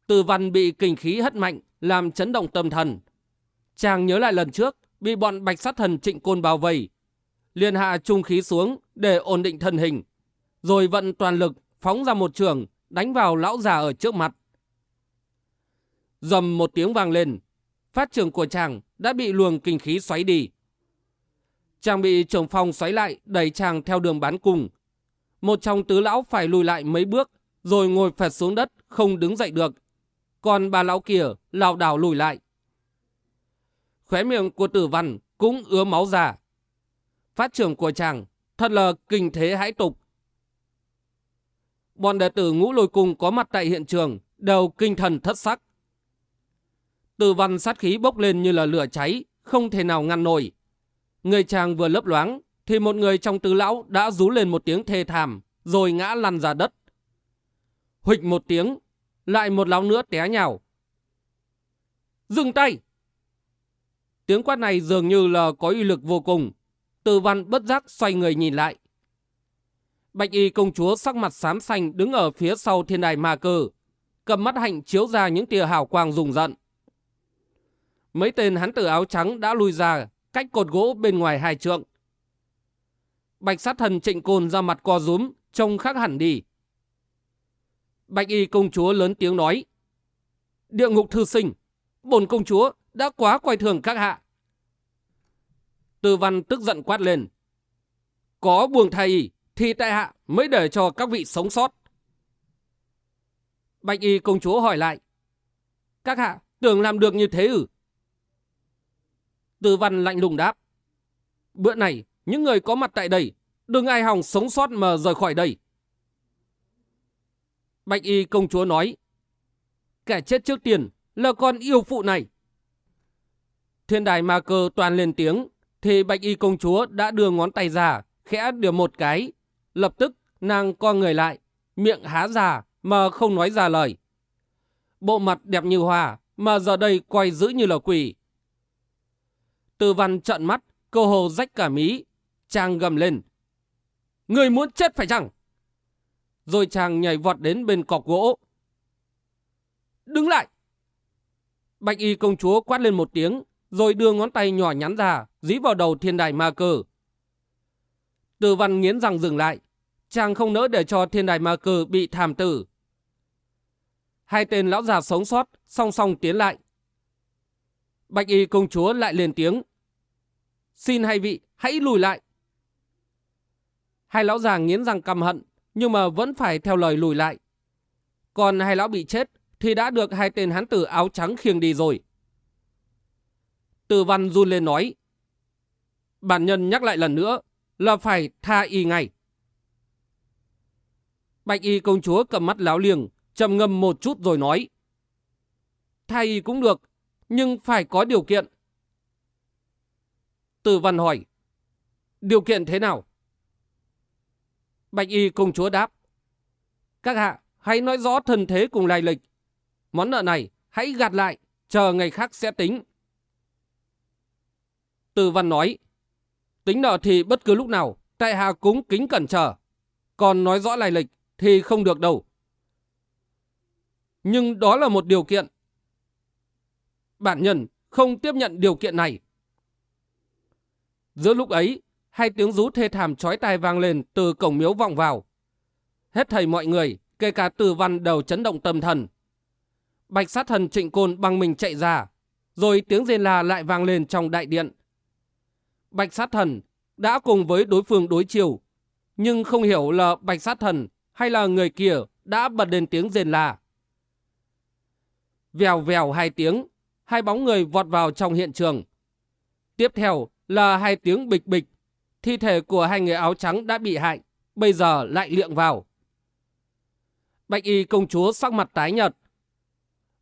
Từ văn bị kinh khí hất mạnh, làm chấn động tâm thần. Chàng nhớ lại lần trước, bị bọn bạch sát thần trịnh côn bao vây. liền hạ trung khí xuống để ổn định thân hình. Rồi vận toàn lực phóng ra một trường, đánh vào lão già ở trước mặt. Dầm một tiếng vang lên, phát trường của chàng đã bị luồng kinh khí xoáy đi. Chàng bị trưởng phòng xoáy lại, đẩy chàng theo đường bán cùng. Một trong tứ lão phải lùi lại mấy bước, rồi ngồi phẹt xuống đất, không đứng dậy được, còn bà lão kia lảo đảo lùi lại. Khóe miệng của tử văn cũng ứa máu ra. Phát trưởng của chàng thật là kinh thế hãi tục. Bọn đệ tử ngũ lôi cùng có mặt tại hiện trường đều kinh thần thất sắc. Từ văn sát khí bốc lên như là lửa cháy, không thể nào ngăn nổi. Người chàng vừa lấp loáng, thì một người trong tứ lão đã rú lên một tiếng thê thảm, rồi ngã lăn ra đất. Huỵch một tiếng, lại một lão nữa té nhào. Dừng tay! Tiếng quát này dường như là có uy lực vô cùng. Từ văn bất giác xoay người nhìn lại. Bạch y công chúa sắc mặt xám xanh đứng ở phía sau thiên đài ma cơ. Cầm mắt hạnh chiếu ra những tia hào quang rùng rợn. Mấy tên hắn tử áo trắng đã lui ra, cách cột gỗ bên ngoài hai trượng. Bạch sát thần trịnh côn ra mặt co rúm, trông khác hẳn đi. Bạch y công chúa lớn tiếng nói. Địa ngục thư sinh, bổn công chúa đã quá quay thường các hạ. Tư văn tức giận quát lên. Có buông thầy thì tại hạ mới để cho các vị sống sót. Bạch y công chúa hỏi lại. Các hạ tưởng làm được như thế ư? Tư văn lạnh lùng đáp. Bữa này, những người có mặt tại đây, đừng ai hòng sống sót mà rời khỏi đây. Bạch y công chúa nói. Kẻ chết trước tiền là con yêu phụ này. Thiên đài ma cơ toàn lên tiếng, thì bạch y công chúa đã đưa ngón tay ra, khẽ điểm một cái. Lập tức nàng co người lại, miệng há ra mà không nói ra lời. Bộ mặt đẹp như hoa, mà giờ đây quay giữ như là quỷ. Tư văn trợn mắt, cơ hồ rách cả mí. Chàng gầm lên. Người muốn chết phải chăng? Rồi chàng nhảy vọt đến bên cọc gỗ. Đứng lại! Bạch y công chúa quát lên một tiếng, rồi đưa ngón tay nhỏ nhắn ra, dí vào đầu thiên đài ma cơ. Từ văn nghiến răng dừng lại, chàng không nỡ để cho thiên đài ma cơ bị thảm tử. Hai tên lão già sống sót, song song tiến lại. Bạch y công chúa lại lên tiếng. Xin hai vị, hãy lùi lại. Hai lão già nghiến răng căm hận, nhưng mà vẫn phải theo lời lùi lại. Còn hai lão bị chết thì đã được hai tên hán tử áo trắng khiêng đi rồi. Từ văn run lên nói. Bản nhân nhắc lại lần nữa là phải tha y ngay. Bạch y công chúa cầm mắt láo liềng, trầm ngâm một chút rồi nói. Tha y cũng được, nhưng phải có điều kiện. Từ văn hỏi. Điều kiện thế nào? Bạch y công chúa đáp. Các hạ, hãy nói rõ thân thế cùng lai lịch. Món nợ này, hãy gạt lại, chờ ngày khác sẽ tính. Từ văn nói. Tính nợ thì bất cứ lúc nào, tại hạ cũng kính cẩn chờ. Còn nói rõ lai lịch thì không được đâu. Nhưng đó là một điều kiện. Bản nhân không tiếp nhận điều kiện này. Giữa lúc ấy, hai tiếng rú thê thảm chói tai vang lên từ cổng miếu vọng vào. Hết thầy mọi người, kể cả từ văn đầu chấn động tâm thần. Bạch sát thần trịnh côn bằng mình chạy ra, rồi tiếng rên la lại vang lên trong đại điện. Bạch sát thần đã cùng với đối phương đối chiều, nhưng không hiểu là bạch sát thần hay là người kia đã bật lên tiếng rên la. Vèo vèo hai tiếng, hai bóng người vọt vào trong hiện trường. Tiếp theo là hai tiếng bịch bịch, thi thể của hai người áo trắng đã bị hại, bây giờ lại liệng vào. Bạch y công chúa sắc mặt tái nhợt.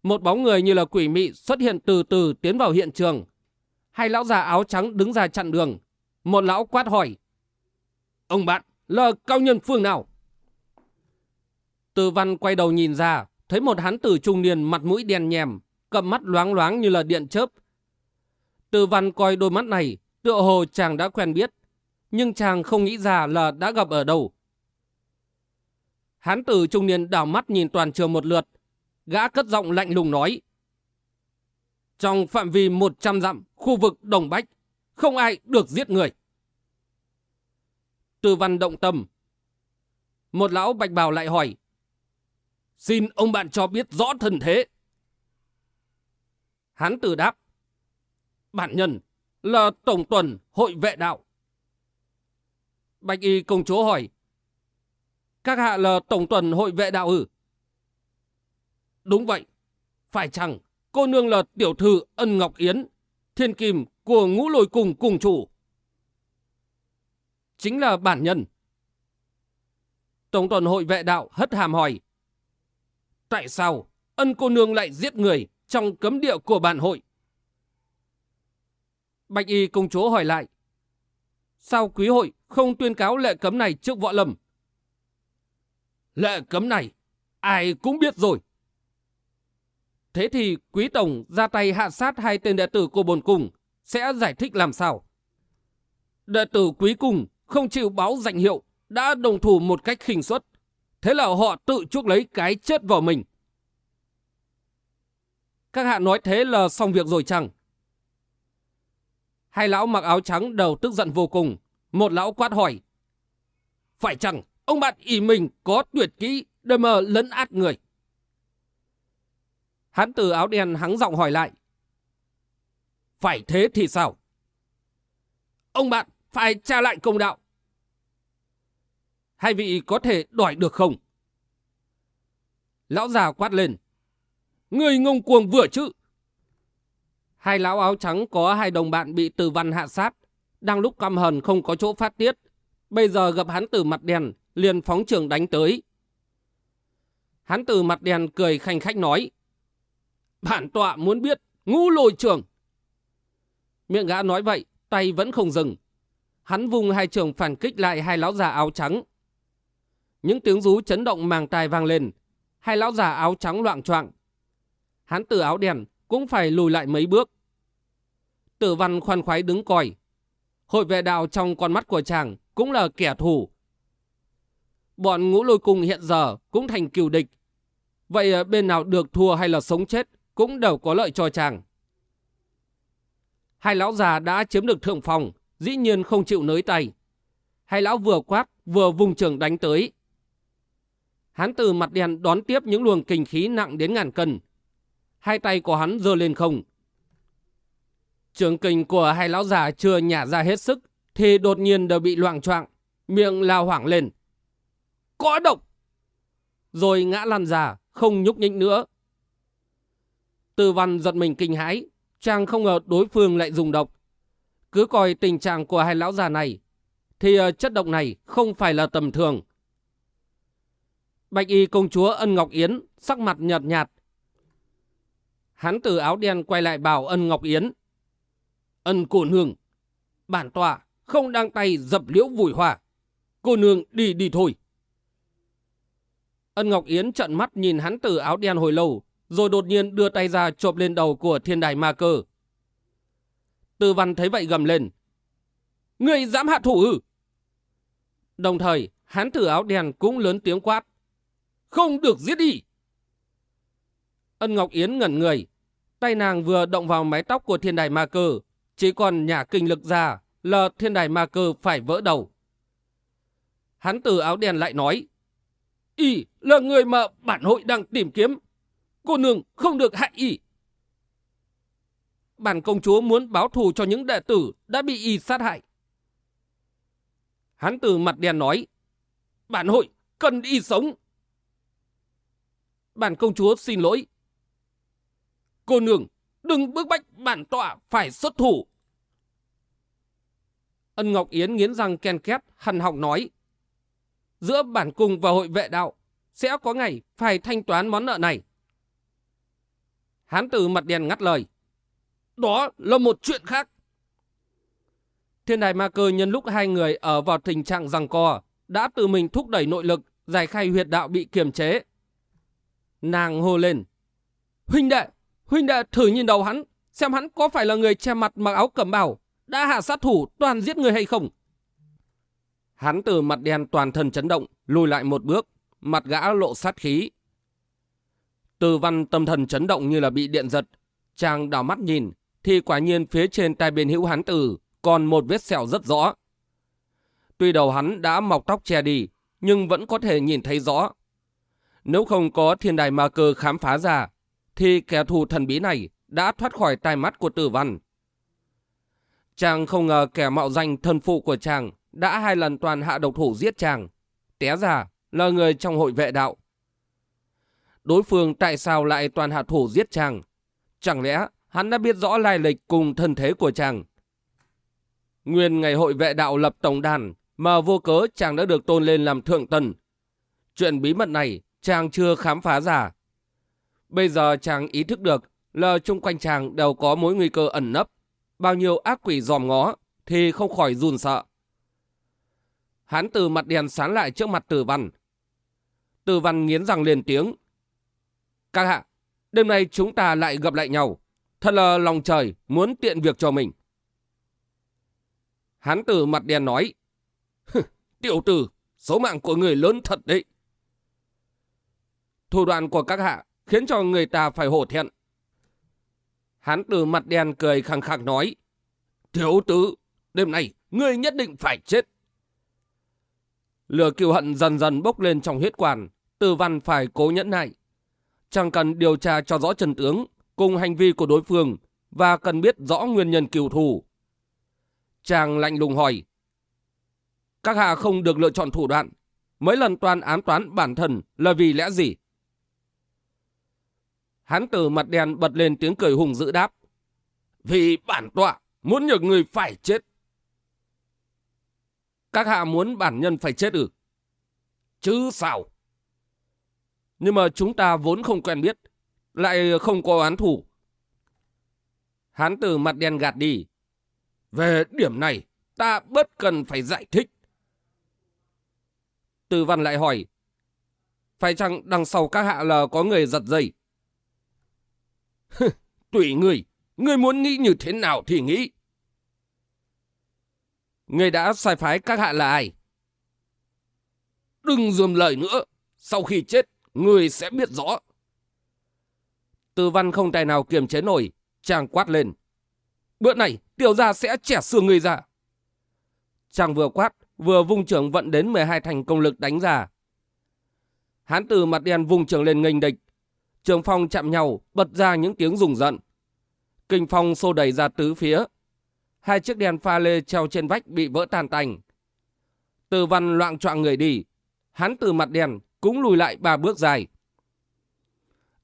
Một bóng người như là quỷ mị xuất hiện từ từ tiến vào hiện trường. Hai lão già áo trắng đứng ra chặn đường. Một lão quát hỏi. Ông bạn, là cao nhân phương nào? Từ văn quay đầu nhìn ra, thấy một hán tử trung niên mặt mũi đen nhèm, cặp mắt loáng loáng như là điện chớp. Từ văn coi đôi mắt này, tựa hồ chàng đã quen biết, nhưng chàng không nghĩ ra là đã gặp ở đâu. Hán tử trung niên đảo mắt nhìn toàn trường một lượt, gã cất giọng lạnh lùng nói. Trong phạm vi 100 dặm, khu vực Đồng Bách, không ai được giết người. Từ văn động tâm. Một lão bạch bào lại hỏi. Xin ông bạn cho biết rõ thân thế. Hán tử đáp. Bản nhân là Tổng tuần hội vệ đạo. Bạch y công chúa hỏi. Các hạ là Tổng tuần hội vệ đạo ư? Đúng vậy. Phải chăng cô nương là tiểu thư Ân Ngọc Yến, thiên kim của ngũ lôi cùng cùng chủ? Chính là bản nhân. Tổng tuần hội vệ đạo hất hàm hỏi. Tại sao ân cô nương lại giết người trong cấm địa của bản hội? Bạch y công chúa hỏi lại. Sao quý hội không tuyên cáo lệ cấm này trước võ lâm? Lệ cấm này, ai cũng biết rồi. Thế thì quý tổng ra tay hạ sát hai tên đệ tử của bồn cùng sẽ giải thích làm sao? Đệ tử quý cùng không chịu báo danh hiệu đã đồng thủ một cách khinh suất. Thế là họ tự chuốc lấy cái chết vào mình. Các hạ nói thế là xong việc rồi chăng? Hai lão mặc áo trắng đầu tức giận vô cùng. Một lão quát hỏi. Phải chăng ông bạn ý mình có tuyệt kỹ để mờ lấn át người. Hán tử áo đen hắng giọng hỏi lại. Phải thế thì sao? Ông bạn phải tra lại công đạo. Hai vị có thể đòi được không? Lão già quát lên. Người ngông cuồng vừa chứ. Hai lão áo trắng có hai đồng bạn bị tử văn hạ sát. Đang lúc căm hờn không có chỗ phát tiết. Bây giờ gặp hắn tử mặt đen, liền phóng trường đánh tới. Hắn tử mặt đen cười khanh khách nói. Bản tọa muốn biết, ngũ lồi trường. Miệng gã nói vậy, tay vẫn không dừng. Hắn vùng hai trường phản kích lại hai lão già áo trắng. Những tiếng rú chấn động màng tai vang lên. Hai lão già áo trắng loạn choạng. Hắn tử áo đen cũng phải lùi lại mấy bước. Tử văn khoan khoái đứng coi. Hội vệ đạo trong con mắt của chàng cũng là kẻ thù. Bọn ngũ lôi cung hiện giờ cũng thành kiều địch. Vậy ờ, bên nào được thua hay là sống chết cũng đều có lợi cho chàng. Hai lão già đã chiếm được thượng phòng, dĩ nhiên không chịu nới tay. Hai lão vừa quát, vừa vùng trường đánh tới. Hắn từ mặt đen đón tiếp những luồng kinh khí nặng đến ngàn cân. Hai tay của hắn giơ lên không. Trường kinh của hai lão già chưa nhả ra hết sức, thì đột nhiên đều bị loạn choạng, miệng lao hoảng lên. Có độc! Rồi ngã lăn ra, không nhúc nhích nữa. Tư văn giật mình kinh hãi, chàng không ngờ đối phương lại dùng độc. Cứ coi tình trạng của hai lão già này, thì ờ, chất độc này không phải là tầm thường. Bạch y công chúa Ân Ngọc Yến sắc mặt nhợt nhạt. Hắn từ áo đen quay lại bảo Ân Ngọc Yến. Ân cô nương, bản tọa không đang tay dập liễu vùi hỏa. Cô nương đi đi thôi. Ân Ngọc Yến trận mắt nhìn hắn từ áo đen hồi lâu, rồi đột nhiên đưa tay ra chộp lên đầu của thiên đài ma cơ. Tư văn thấy vậy gầm lên. Người dám hạ thủ ư? Đồng thời, hắn tử áo đen cũng lớn tiếng quát. Không được giết đi! Ân Ngọc Yến ngẩn người. Tay nàng vừa động vào mái tóc của thiên đài ma cơ. Chỉ còn nhả kinh lực ra là thiên đài ma cơ phải vỡ đầu. Hắn từ áo đen lại nói. Y là người mà bản hội đang tìm kiếm. Cô nương không được hại Y. Bản công chúa muốn báo thù cho những đệ tử đã bị Y sát hại. Hắn từ mặt đen nói. Bản hội cần Y sống. Bản công chúa xin lỗi. Cô nương, đừng bức bách bản tọa phải xuất thủ. Ân Ngọc Yến nghiến răng ken két, hằn học nói. Giữa bản cung và hội vệ đạo, sẽ có ngày phải thanh toán món nợ này. Hán tử mặt đèn ngắt lời. Đó là một chuyện khác. Thiên đài ma cơ nhân lúc hai người ở vào tình trạng rằng co, đã tự mình thúc đẩy nội lực, giải khai huyệt đạo bị kiềm chế. Nàng hô lên. Huynh đệ, huynh đệ thử nhìn đầu hắn, xem hắn có phải là người che mặt mặc áo cẩm bào, đã hạ sát thủ toàn giết người hay không? Hắn từ mặt đen toàn thân chấn động, lùi lại một bước, mặt gã lộ sát khí. Từ văn tâm thần chấn động như là bị điện giật, chàng đảo mắt nhìn, thì quả nhiên phía trên tay bên hữu hắn tử còn một vết sẹo rất rõ. Tuy đầu hắn đã mọc tóc che đi, nhưng vẫn có thể nhìn thấy rõ. Nếu không có thiên đài ma cơ khám phá ra, thì kẻ thù thần bí này đã thoát khỏi tai mắt của tử văn. Chàng không ngờ kẻ mạo danh thân phụ của chàng đã hai lần toàn hạ độc thủ giết chàng. Té ra là người trong hội vệ đạo. Đối phương tại sao lại toàn hạ thủ giết chàng? Chẳng lẽ hắn đã biết rõ lai lịch cùng thân thế của chàng? Nguyên ngày hội vệ đạo lập tổng đàn mà vô cớ chàng đã được tôn lên làm thượng tần. Chuyện bí mật này chàng chưa khám phá ra. Bây giờ chàng ý thức được là chung quanh chàng đều có mối nguy cơ ẩn nấp. Bao nhiêu ác quỷ dòm ngó thì không khỏi run sợ. Hắn từ mặt đèn sáng lại trước mặt tử văn. Tử văn nghiến răng liền tiếng. Các hạ, đêm nay chúng ta lại gặp lại nhau. Thật là lòng trời muốn tiện việc cho mình. Hắn từ mặt đèn nói. Tiểu tử, số mạng của người lớn thật đấy. Thủ đoạn của các hạ khiến cho người ta phải hổ thẹn. Hắn từ mặt đen cười khăng khăng nói. Thiếu tử, đêm nay ngươi nhất định phải chết. Lửa kiều hận dần dần bốc lên trong huyết quản, Từ văn phải cố nhẫn nại. Chẳng cần điều tra cho rõ chân tướng cùng hành vi của đối phương và cần biết rõ nguyên nhân kiều thù. Chàng lạnh lùng hỏi. Các hạ không được lựa chọn thủ đoạn. Mấy lần toàn ám toán bản thân là vì lẽ gì? Hán tử mặt đen bật lên tiếng cười hùng dữ đáp. Vì bản tọa muốn nhờ người phải chết. Các hạ muốn bản nhân phải chết ư? Chứ sao? Nhưng mà chúng ta vốn không quen biết, lại không có án thủ. Hán tử mặt đen gạt đi. Về điểm này, ta bất cần phải giải thích. Từ văn lại hỏi. Phải chăng đằng sau các hạ là có người giật dây? Tùy người, người muốn nghĩ như thế nào thì nghĩ. Người đã sai phái các hạ là ai? Đừng dùm lời nữa, sau khi chết, người sẽ biết rõ. tư văn không tài nào kiềm chế nổi, chàng quát lên. Bữa này, tiểu gia sẽ trẻ xương người ra. Chàng vừa quát, vừa vung trưởng vận đến 12 thành công lực đánh ra. Hán từ mặt đen vung trường lên nghênh địch. Trường phong chạm nhau, bật ra những tiếng rùng giận. Kinh phong xô đẩy ra tứ phía. Hai chiếc đèn pha lê treo trên vách bị vỡ tan tành. Từ văn loạn trọng người đi. Hắn từ mặt đèn cũng lùi lại ba bước dài.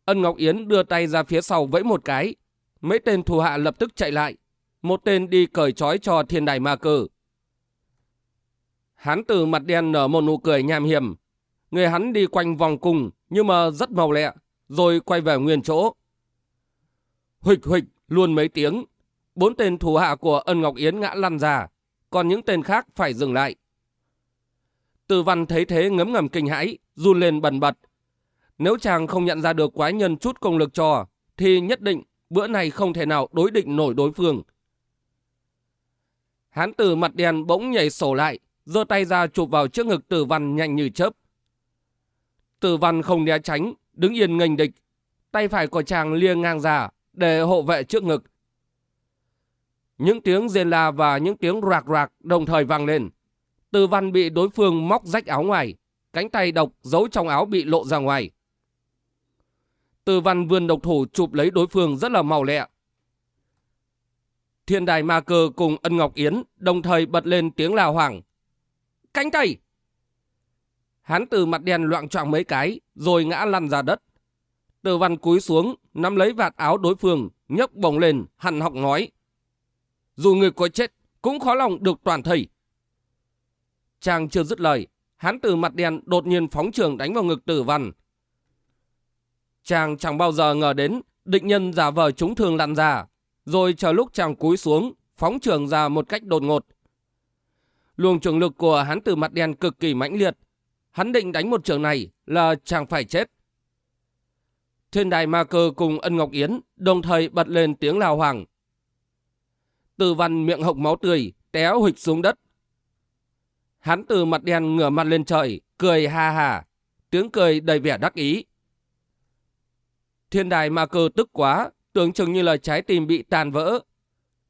Ân Ngọc Yến đưa tay ra phía sau vẫy một cái. Mấy tên thù hạ lập tức chạy lại. Một tên đi cởi trói cho thiên đài ma cử. Hắn từ mặt đen nở một nụ cười nham hiểm. Người hắn đi quanh vòng cùng nhưng mà rất màu lẹ, rồi quay về nguyên chỗ. hịch hịch luôn mấy tiếng, bốn tên thủ hạ của Ân Ngọc Yến ngã lăn ra, còn những tên khác phải dừng lại. Từ văn thấy thế ngấm ngầm kinh hãi, run lên bần bật. Nếu chàng không nhận ra được quái nhân chút công lực cho, thì nhất định bữa này không thể nào đối định nổi đối phương. Hán tử mặt đen bỗng nhảy sổ lại, giơ tay ra chụp vào trước ngực tử văn nhanh như chớp. Tử văn không né tránh, đứng yên nghênh địch. Tay phải của chàng liêng ngang ra để hộ vệ trước ngực. Những tiếng rên la và những tiếng rạc rạc đồng thời vang lên. từ văn bị đối phương móc rách áo ngoài, cánh tay độc giấu trong áo bị lộ ra ngoài. từ văn vươn độc thủ chụp lấy đối phương rất là màu lẹ. Thiên đài ma cơ cùng ân ngọc yến đồng thời bật lên tiếng la hoàng cánh tay. Hắn từ mặt đen loạn choạng mấy cái, rồi ngã lăn ra đất. Từ văn cúi xuống, nắm lấy vạt áo đối phương, nhấc bổng lên, hằn học nói. Dù người có chết, cũng khó lòng được toàn thầy. Chàng chưa dứt lời, hắn từ mặt đen đột nhiên phóng trường đánh vào ngực tử văn. Chàng chẳng bao giờ ngờ đến, định nhân giả vờ chúng thường lăn ra, rồi chờ lúc chàng cúi xuống, phóng trường ra một cách đột ngột, Luồng trường lực của hắn từ mặt đen cực kỳ mãnh liệt. Hắn định đánh một trường này là chàng phải chết. Thiên đài ma cơ cùng ân ngọc yến đồng thời bật lên tiếng lao hoàng. Từ văn miệng hộc máu tươi, té hụt xuống đất. Hắn từ mặt đen ngửa mặt lên trời, cười ha ha, tiếng cười đầy vẻ đắc ý. Thiên đài ma cơ tức quá, tưởng chừng như là trái tim bị tàn vỡ.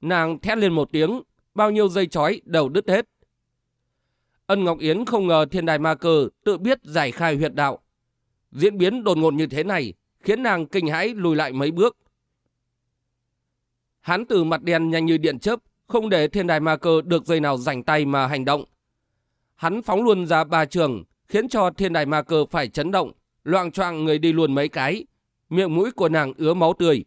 Nàng thét lên một tiếng, bao nhiêu dây chói đầu đứt hết. Ân Ngọc Yến không ngờ thiên đài ma cơ tự biết giải khai huyệt đạo. Diễn biến đột ngột như thế này khiến nàng kinh hãi lùi lại mấy bước. Hắn từ mặt đen nhanh như điện chớp, không để thiên đài ma cơ được dây nào rảnh tay mà hành động. Hắn phóng luôn ra ba trường, khiến cho thiên đài ma cơ phải chấn động, loạn choạng người đi luôn mấy cái, miệng mũi của nàng ứa máu tươi.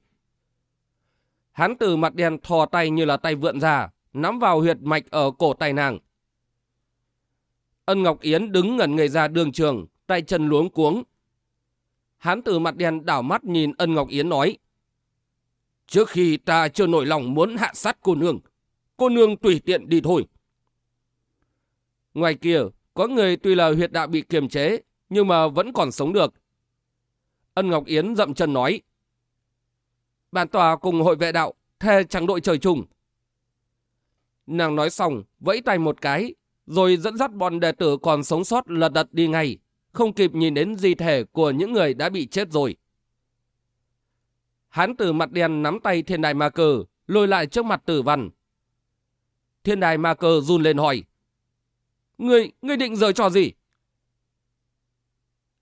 Hắn từ mặt đen thò tay như là tay vượn ra, nắm vào huyệt mạch ở cổ tay nàng. Ân Ngọc Yến đứng ngẩn người ra đường trường, tay chân luống cuống. Hán từ mặt đen đảo mắt nhìn Ân Ngọc Yến nói. Trước khi ta chưa nổi lòng muốn hạ sát cô nương, cô nương tùy tiện đi thôi. Ngoài kia, có người tuy là huyệt đạo bị kiềm chế, nhưng mà vẫn còn sống được. Ân Ngọc Yến dậm chân nói. Bản tòa cùng hội vệ đạo, thề chẳng đội trời chung. Nàng nói xong, vẫy tay một cái, rồi dẫn dắt bọn đệ tử còn sống sót lật đật đi ngay, không kịp nhìn đến di thể của những người đã bị chết rồi. Hán tử mặt đen nắm tay thiên đài ma cờ lôi lại trước mặt tử văn. Thiên đài ma cờ run lên hỏi. Ngươi, ngươi định rời trò gì?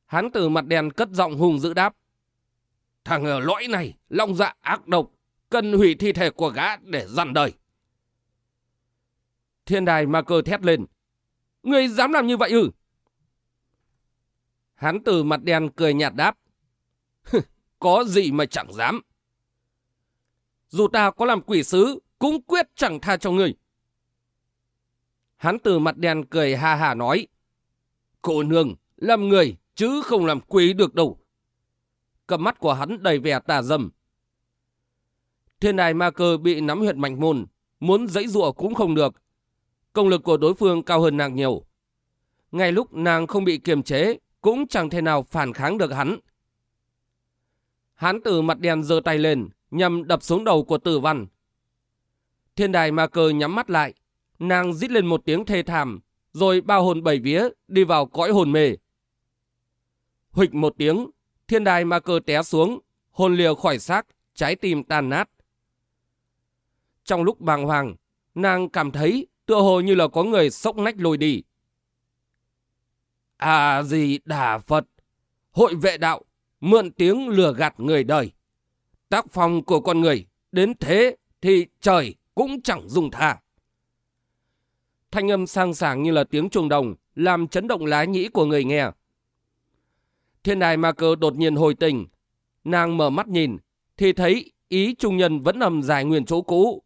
Hán tử mặt đen cất giọng hùng dữ đáp. Thằng ở lõi này, long dạ ác độc, cần hủy thi thể của gã để dằn đời. Thiên đài ma cơ thét lên. Người dám làm như vậy ư? hắn từ mặt đen cười nhạt đáp. có gì mà chẳng dám. Dù ta có làm quỷ sứ, cũng quyết chẳng tha cho ngươi. Hắn từ mặt đen cười ha hà nói. Cô nương, làm người, chứ không làm quỷ được đâu. Cầm mắt của hắn đầy vẻ tà dâm. Thiên đài ma cơ bị nắm huyệt mạnh môn, muốn dãy dụa cũng không được. Công lực của đối phương cao hơn nàng nhiều. Ngay lúc nàng không bị kiềm chế, cũng chẳng thể nào phản kháng được hắn. Hắn từ mặt đen giơ tay lên, nhằm đập xuống đầu của tử văn. Thiên đài ma cơ nhắm mắt lại, nàng rít lên một tiếng thê thảm, rồi bao hồn bảy vía đi vào cõi hồn mê. Huỵch một tiếng, thiên đài ma cơ té xuống, hồn lìa khỏi xác, trái tim tan nát. Trong lúc bàng hoàng, nàng cảm thấy tựa hồ như là có người sốc nách lôi đi. À gì đà Phật, hội vệ đạo, mượn tiếng lừa gạt người đời. Tác phong của con người đến thế thì trời cũng chẳng dùng tha. Thanh âm sang sảng như là tiếng chuông đồng, làm chấn động lá nhĩ của người nghe. Thiên đài ma cơ đột nhiên hồi tình. Nàng mở mắt nhìn, thì thấy ý trung nhân vẫn nằm dài nguyên chỗ cũ.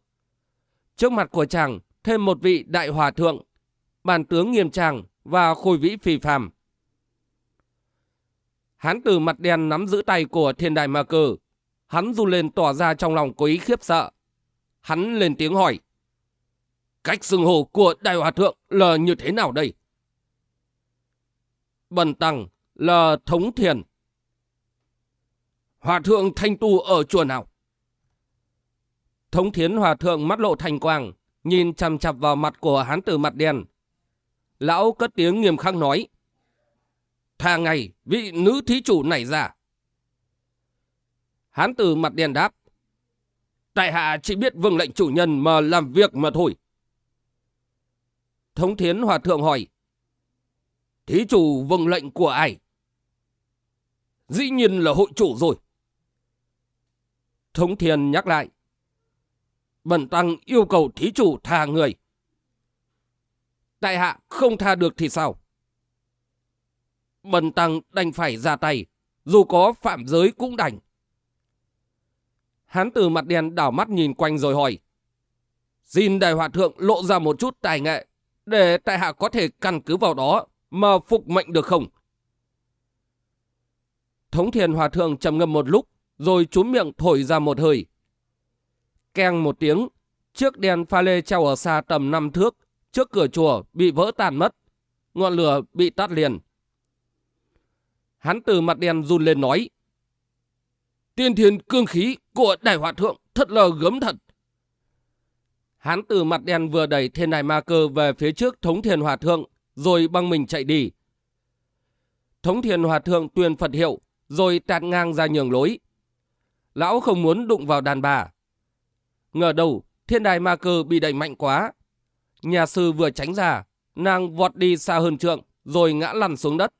Trước mặt của chàng, thêm một vị đại hòa thượng, bản tướng nghiêm trang và khôi vĩ phi phàm. Hán từ mặt đen nắm giữ tay của thiên đại ma cơ. Hắn run lên tỏ ra trong lòng có ý khiếp sợ. Hắn lên tiếng hỏi. Cách xưng hồ của đại hòa thượng là như thế nào đây? Bần tăng là thống thiền. Hòa thượng thanh tu ở chùa nào? Thống thiến hòa thượng mắt lộ thành quang, nhìn chằm chằm vào mặt của hán tử mặt đen. Lão cất tiếng nghiêm khắc nói. Thà ngày vị nữ thí chủ này ra. Hán tử mặt đen đáp. Tại hạ chỉ biết vâng lệnh chủ nhân mà làm việc mà thôi. Thống thiến hòa thượng hỏi. Thí chủ vâng lệnh của ai? Dĩ nhiên là hội chủ rồi. Thống thiền nhắc lại. Bần tăng yêu cầu thí chủ tha người. Tại hạ không tha được thì sao? Bần tăng đành phải ra tay, dù có phạm giới cũng đành. Hán từ mặt đen đảo mắt nhìn quanh rồi hỏi. Xin đại hòa thượng lộ ra một chút tài nghệ, để tại hạ có thể căn cứ vào đó mà phục mệnh được không? Thống thiền hòa thượng trầm ngâm một lúc, rồi chú miệng thổi ra một hơi. Keng một tiếng, chiếc đèn pha lê treo ở xa tầm năm thước, trước cửa chùa bị vỡ tàn mất. Ngọn lửa bị tắt liền. Hắn từ mặt đèn run lên nói. Tiên thiên cương khí của đại hòa thượng thật là gớm thật. Hắn từ mặt đèn vừa đẩy thiên đài ma cơ về phía trước thống thiền hòa thượng, rồi băng mình chạy đi. Thống thiền hòa thượng tuyên Phật hiệu, rồi tạt ngang ra nhường lối. Lão không muốn đụng vào đàn bà. Ngờ đầu, thiên đài ma cơ bị đẩy mạnh quá. Nhà sư vừa tránh ra, nàng vọt đi xa hơn trượng, rồi ngã lăn xuống đất.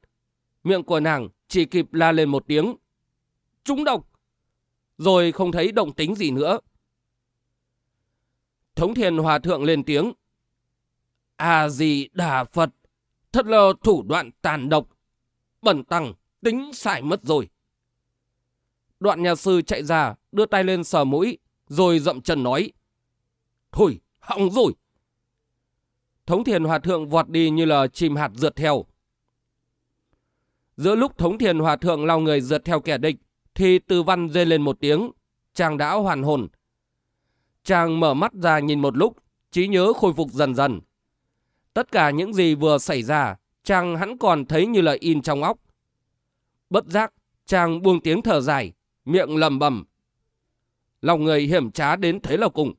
Miệng của nàng chỉ kịp la lên một tiếng. Trúng độc! Rồi không thấy động tính gì nữa. Thống thiền hòa thượng lên tiếng. À gì đà Phật! Thật là thủ đoạn tàn độc. Bẩn tăng, tính xài mất rồi. Đoạn nhà sư chạy ra, đưa tay lên sờ mũi, rồi dậm chân nói. Thôi, hỏng rồi. Thống thiền hòa thượng vọt đi như là chim hạt rượt theo. Giữa lúc thống thiền hòa thượng lao người rượt theo kẻ địch, thì tư văn rên lên một tiếng, chàng đã hoàn hồn. Chàng mở mắt ra nhìn một lúc, trí nhớ khôi phục dần dần. Tất cả những gì vừa xảy ra, chàng hẳn còn thấy như là in trong óc. Bất giác, chàng buông tiếng thở dài, miệng lầm bầm. Lòng người hiểm trá đến thế là cùng.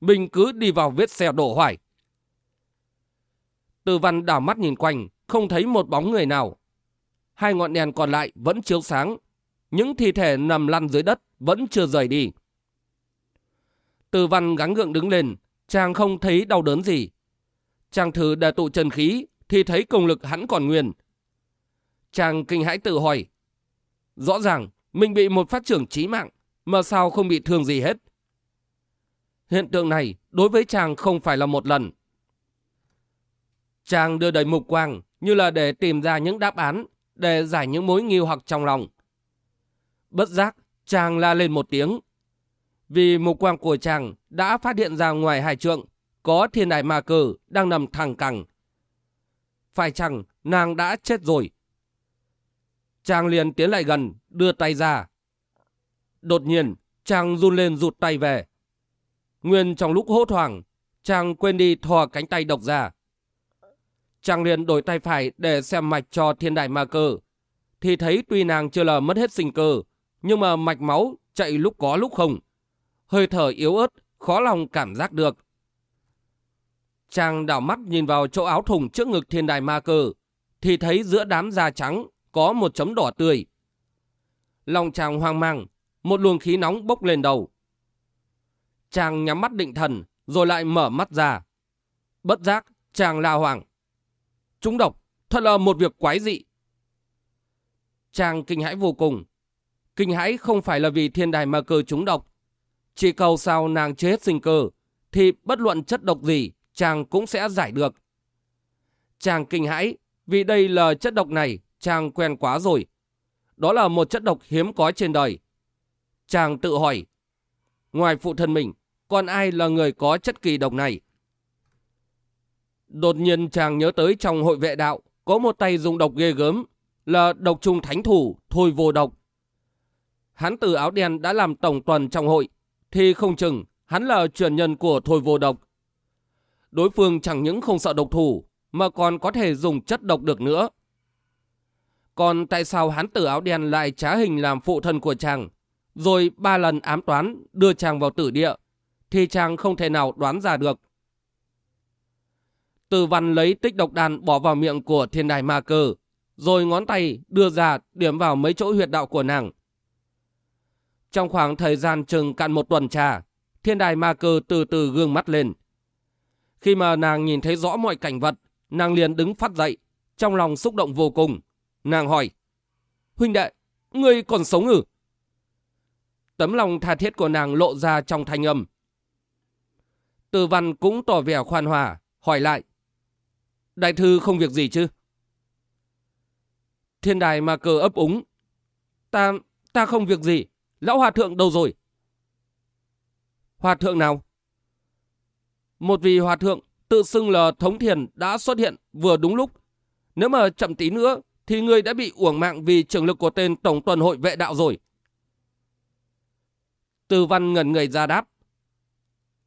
Mình cứ đi vào vết xe đổ hoài. Từ văn đảo mắt nhìn quanh, không thấy một bóng người nào. Hai ngọn đèn còn lại vẫn chiếu sáng. Những thi thể nằm lăn dưới đất vẫn chưa rời đi. Từ văn gắng gượng đứng lên, chàng không thấy đau đớn gì. Chàng thử đề tụ chân khí thì thấy công lực hắn còn nguyên. Chàng kinh hãi tự hỏi. Rõ ràng mình bị một phát trưởng chí mạng mà sao không bị thương gì hết. Hiện tượng này đối với chàng không phải là một lần. Chàng đưa đầy mục quang như là để tìm ra những đáp án, để giải những mối nghi hoặc trong lòng. Bất giác, chàng la lên một tiếng. Vì mục quang của chàng đã phát hiện ra ngoài hải trượng có thiên đại ma cử đang nằm thẳng cẳng. Phải chăng nàng đã chết rồi? Chàng liền tiến lại gần, đưa tay ra. Đột nhiên, chàng run lên rụt tay về. Nguyên trong lúc hốt hoảng, chàng quên đi thò cánh tay độc ra. Chàng liền đổi tay phải để xem mạch cho thiên đại ma cơ. Thì thấy tuy nàng chưa là mất hết sinh cơ, nhưng mà mạch máu chạy lúc có lúc không. Hơi thở yếu ớt, khó lòng cảm giác được. Chàng đảo mắt nhìn vào chỗ áo thùng trước ngực thiên đại ma cơ, thì thấy giữa đám da trắng có một chấm đỏ tươi. Lòng chàng hoang mang, một luồng khí nóng bốc lên đầu. Chàng nhắm mắt định thần, rồi lại mở mắt ra. Bất giác, chàng la hoàng. Chúng độc, thật là một việc quái dị. Chàng kinh hãi vô cùng. Kinh hãi không phải là vì thiên đài ma cơ trúng độc. Chỉ cầu sao nàng chưa hết sinh cơ, thì bất luận chất độc gì, chàng cũng sẽ giải được. Chàng kinh hãi vì đây là chất độc này chàng quen quá rồi. Đó là một chất độc hiếm có trên đời. Chàng tự hỏi, ngoài phụ thân mình, còn ai là người có chất kỳ độc này? Đột nhiên chàng nhớ tới trong hội vệ đạo, có một tay dùng độc ghê gớm, là độc trùng thánh thủ, thôi vô độc. Hắn từ áo đen đã làm tổng tuần trong hội, thì không chừng hắn là truyền nhân của thôi vô độc. Đối phương chẳng những không sợ độc thủ, mà còn có thể dùng chất độc được nữa. Còn tại sao hắn tử áo đen lại trá hình làm phụ thân của chàng, rồi ba lần ám toán đưa chàng vào tử địa, thì chàng không thể nào đoán ra được. Từ văn lấy tích độc đan bỏ vào miệng của thiên đài ma cơ, rồi ngón tay đưa ra điểm vào mấy chỗ huyệt đạo của nàng. Trong khoảng thời gian chừng cạn một tuần trà, thiên đài ma cơ từ từ gương mắt lên. Khi mà nàng nhìn thấy rõ mọi cảnh vật, nàng liền đứng phát dậy, trong lòng xúc động vô cùng. Nàng hỏi, huynh đệ, ngươi còn sống ư? Tấm lòng tha thiết của nàng lộ ra trong thanh âm. Từ văn cũng tỏ vẻ khoan hòa, hỏi lại. Đại thư không việc gì chứ? Thiên đài mà cờ ấp úng. Ta, ta không việc gì. Lão hòa thượng đâu rồi? Hòa thượng nào? Một vị hòa thượng tự xưng là thống thiền đã xuất hiện vừa đúng lúc. Nếu mà chậm tí nữa thì người đã bị uổng mạng vì trường lực của tên Tổng tuần hội vệ đạo rồi. Từ văn ngẩn người ra đáp.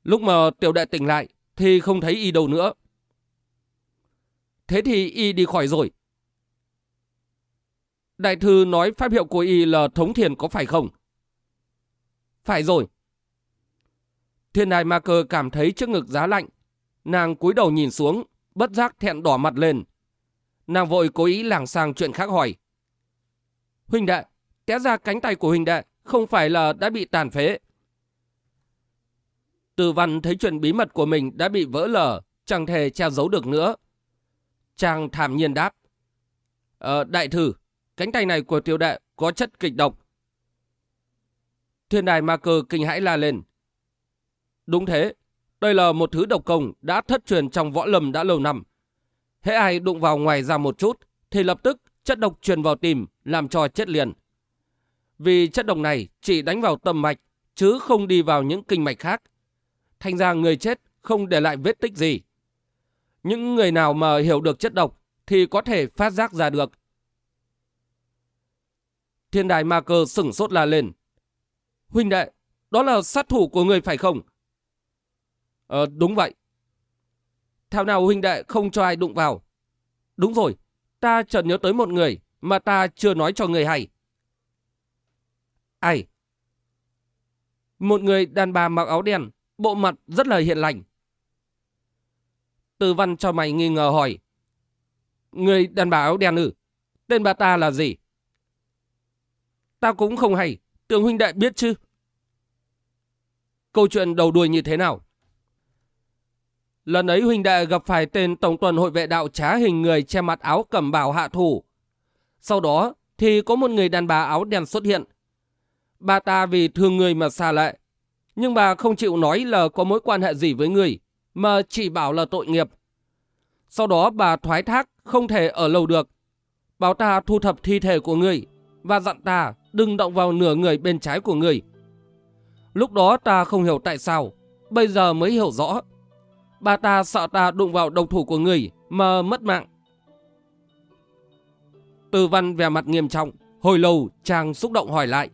Lúc mà tiểu đệ tỉnh lại thì không thấy y đâu nữa. Thế thì y đi khỏi rồi. Đại thư nói pháp hiệu của y là thống thiền có phải không? Phải rồi. Thiên đài ma cơ cảm thấy trước ngực giá lạnh. Nàng cúi đầu nhìn xuống, bất giác thẹn đỏ mặt lên. Nàng vội cố ý lảng sang chuyện khác hỏi. Huynh đệ, té ra cánh tay của huynh đệ không phải là đã bị tàn phế. Từ văn thấy chuyện bí mật của mình đã bị vỡ lở, chẳng thể che giấu được nữa. Chàng thảm nhiên đáp. Ờ, đại thử, cánh tay này của tiểu đệ có chất kịch độc. Thiên đài ma cơ kinh hãi la lên. Đúng thế, đây là một thứ độc công đã thất truyền trong võ lâm đã lâu năm. Hễ ai đụng vào ngoài ra một chút, thì lập tức chất độc truyền vào tim, làm cho chết liền. Vì chất độc này chỉ đánh vào tâm mạch, chứ không đi vào những kinh mạch khác. Thành ra người chết không để lại vết tích gì. Những người nào mà hiểu được chất độc thì có thể phát giác ra được. Thiên đài ma cơ sửng sốt la lên. Huynh đệ, đó là sát thủ của người phải không? Ờ, đúng vậy. Thảo nào huynh đệ không cho ai đụng vào. Đúng rồi, ta chợt nhớ tới một người mà ta chưa nói cho người hay. Ai? Một người đàn bà mặc áo đen, bộ mặt rất là hiện lành. Tư văn cho mày nghi ngờ hỏi. Người đàn bà áo đen ư? Tên bà ta là gì? Ta cũng không hay, tưởng huynh đệ biết chứ. Câu chuyện đầu đuôi như thế nào? Lần ấy huynh đệ gặp phải tên tổng tuần hội vệ đạo trá hình người che mặt áo cầm bảo hạ thủ. Sau đó thì có một người đàn bà áo đen xuất hiện. Bà ta vì thương người mà xa lệ. Nhưng bà không chịu nói là có mối quan hệ gì với người, mà chỉ bảo là tội nghiệp. Sau đó bà thoái thác không thể ở lâu được. Bảo ta thu thập thi thể của người và dặn ta đừng động vào nửa người bên trái của người. Lúc đó ta không hiểu tại sao, bây giờ mới hiểu rõ. Bà ta sợ ta đụng vào độc thủ của người mà mất mạng. Từ văn vẻ mặt nghiêm trọng, hồi lâu chàng xúc động hỏi lại.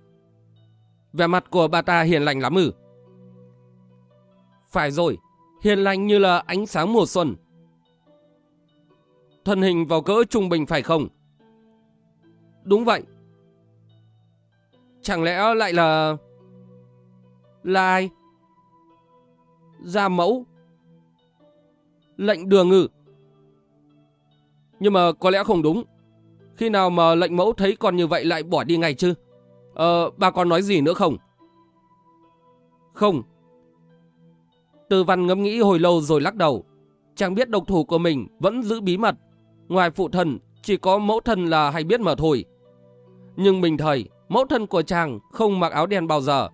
Vẻ mặt của bà ta hiền lành lắm ư? Phải rồi, hiền lành như là ánh sáng mùa xuân. Thân hình vào cỡ trung bình phải không? Đúng vậy. Chẳng lẽ lại là... Là ai? Gia mẫu. Lệnh đường ngự. Nhưng mà có lẽ không đúng. Khi nào mà lệnh mẫu thấy con như vậy lại bỏ đi ngay chứ? Ờ, bà còn nói gì nữa không? Không. Từ văn ngẫm nghĩ hồi lâu rồi lắc đầu. Chàng biết độc thủ của mình vẫn giữ bí mật. Ngoài phụ thần chỉ có mẫu thân là hay biết mà thôi. Nhưng bình thời, mẫu thân của chàng không mặc áo đen bao giờ.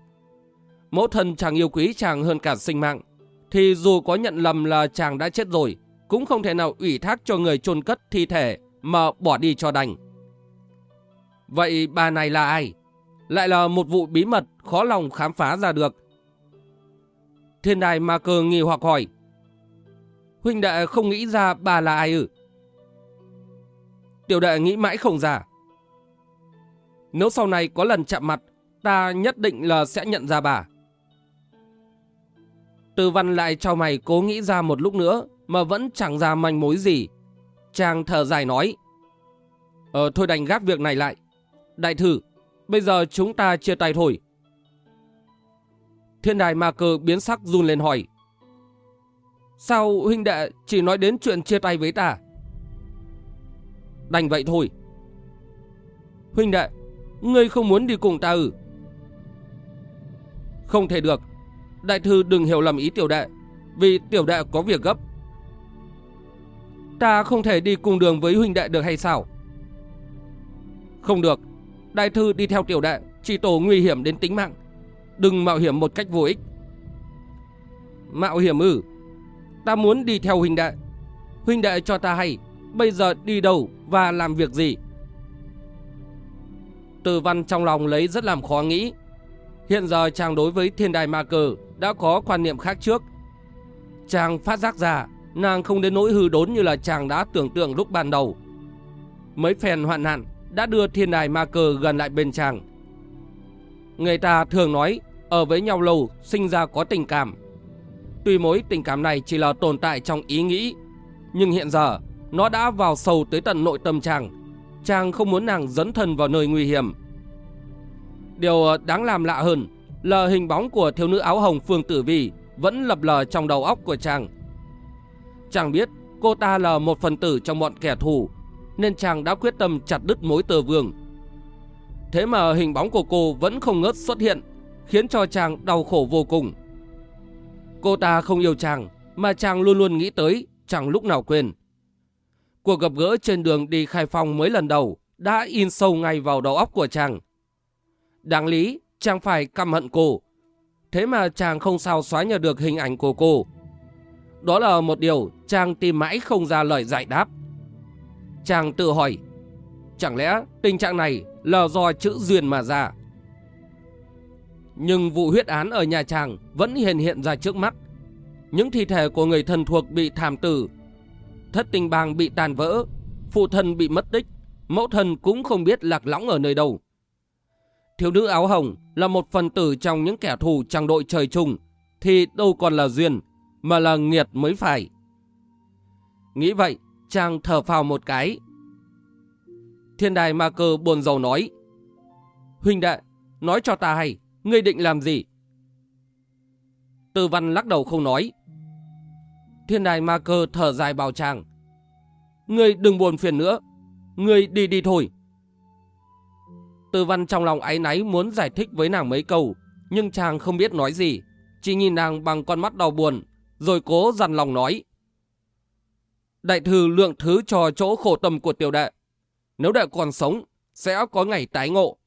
Mẫu thân chàng yêu quý chàng hơn cả sinh mạng. Thì dù có nhận lầm là chàng đã chết rồi, cũng không thể nào ủy thác cho người chôn cất thi thể mà bỏ đi cho đành. Vậy bà này là ai? Lại là một vụ bí mật khó lòng khám phá ra được. Thiên đài ma cơ nghi hoặc hỏi. Huynh đệ không nghĩ ra bà là ai ư? Tiểu đệ nghĩ mãi không ra. Nếu sau này có lần chạm mặt, ta nhất định là sẽ nhận ra bà. Tư văn lại cho mày cố nghĩ ra một lúc nữa mà vẫn chẳng ra manh mối gì. Chàng thở dài nói. Ờ thôi đành gác việc này lại. Đại thử, bây giờ chúng ta chia tay thôi. Thiên đài ma cơ biến sắc run lên hỏi. Sao huynh đệ chỉ nói đến chuyện chia tay với ta? Đành vậy thôi. Huynh đệ, ngươi không muốn đi cùng ta ư? Không thể được. Đại thư đừng hiểu lầm ý tiểu đệ, vì tiểu đệ có việc gấp. Ta không thể đi cùng đường với huynh đệ được hay sao? Không được. Đại thư đi theo tiểu đệ, chỉ tổ nguy hiểm đến tính mạng. Đừng mạo hiểm một cách vô ích. Mạo hiểm ư? Ta muốn đi theo huynh đệ. Huynh đệ cho ta hay, bây giờ đi đâu và làm việc gì? Từ văn trong lòng lấy rất làm khó nghĩ. Hiện giờ chàng đối với thiên đài ma cờ đã có quan niệm khác trước. Chàng phát giác ra nàng không đến nỗi hư đốn như là chàng đã tưởng tượng lúc ban đầu. Mấy phèn hoạn nạn đã đưa thiên đài ma cờ gần lại bên chàng. Người ta thường nói ở với nhau lâu sinh ra có tình cảm. Tuy mối tình cảm này chỉ là tồn tại trong ý nghĩ, nhưng hiện giờ nó đã vào sâu tới tận nội tâm chàng. Chàng không muốn nàng dấn thân vào nơi nguy hiểm. Điều ờ, đáng làm lạ hơn là hình bóng của thiếu nữ áo hồng Phương Tử Vi vẫn lập lờ trong đầu óc của chàng. Chàng biết cô ta là một phần tử trong bọn kẻ thù, nên chàng đã quyết tâm chặt đứt mối tờ vương. Thế mà hình bóng của cô vẫn không ngớt xuất hiện, khiến cho chàng đau khổ vô cùng. Cô ta không yêu chàng, mà chàng luôn luôn nghĩ tới, chẳng lúc nào quên. Cuộc gặp gỡ trên đường đi khai phong mới lần đầu đã in sâu ngay vào đầu óc của chàng. Đáng lý, chàng phải căm hận cô. Thế mà chàng không sao xóa nhờ được hình ảnh của cô. Đó là một điều chàng tìm mãi không ra lời giải đáp. Chàng tự hỏi, chẳng lẽ tình trạng này là do chữ duyên mà ra? Nhưng vụ huyết án ở nhà chàng vẫn hiện hiện ra trước mắt. Những thi thể của người thân thuộc bị thảm tử, thất tình bang bị tàn vỡ, phụ thân bị mất tích, mẫu thân cũng không biết lạc lõng ở nơi đâu. Thiếu nữ áo hồng là một phần tử trong những kẻ thù trang đội trời chung, thì đâu còn là duyên, mà là nghiệt mới phải. Nghĩ vậy, chàng thở phào một cái. Thiên đài ma cơ buồn rầu nói, Huynh đệ, nói cho ta hay, ngươi định làm gì? Tư văn lắc đầu không nói. Thiên đài ma cơ thở dài bảo chàng. Ngươi đừng buồn phiền nữa, ngươi đi đi thôi. Tư văn trong lòng áy náy muốn giải thích với nàng mấy câu, nhưng chàng không biết nói gì, chỉ nhìn nàng bằng con mắt đau buồn, rồi cố dằn lòng nói. Đại thư lượng thứ cho chỗ khổ tâm của tiểu đệ. Nếu đệ còn sống, sẽ có ngày tái ngộ.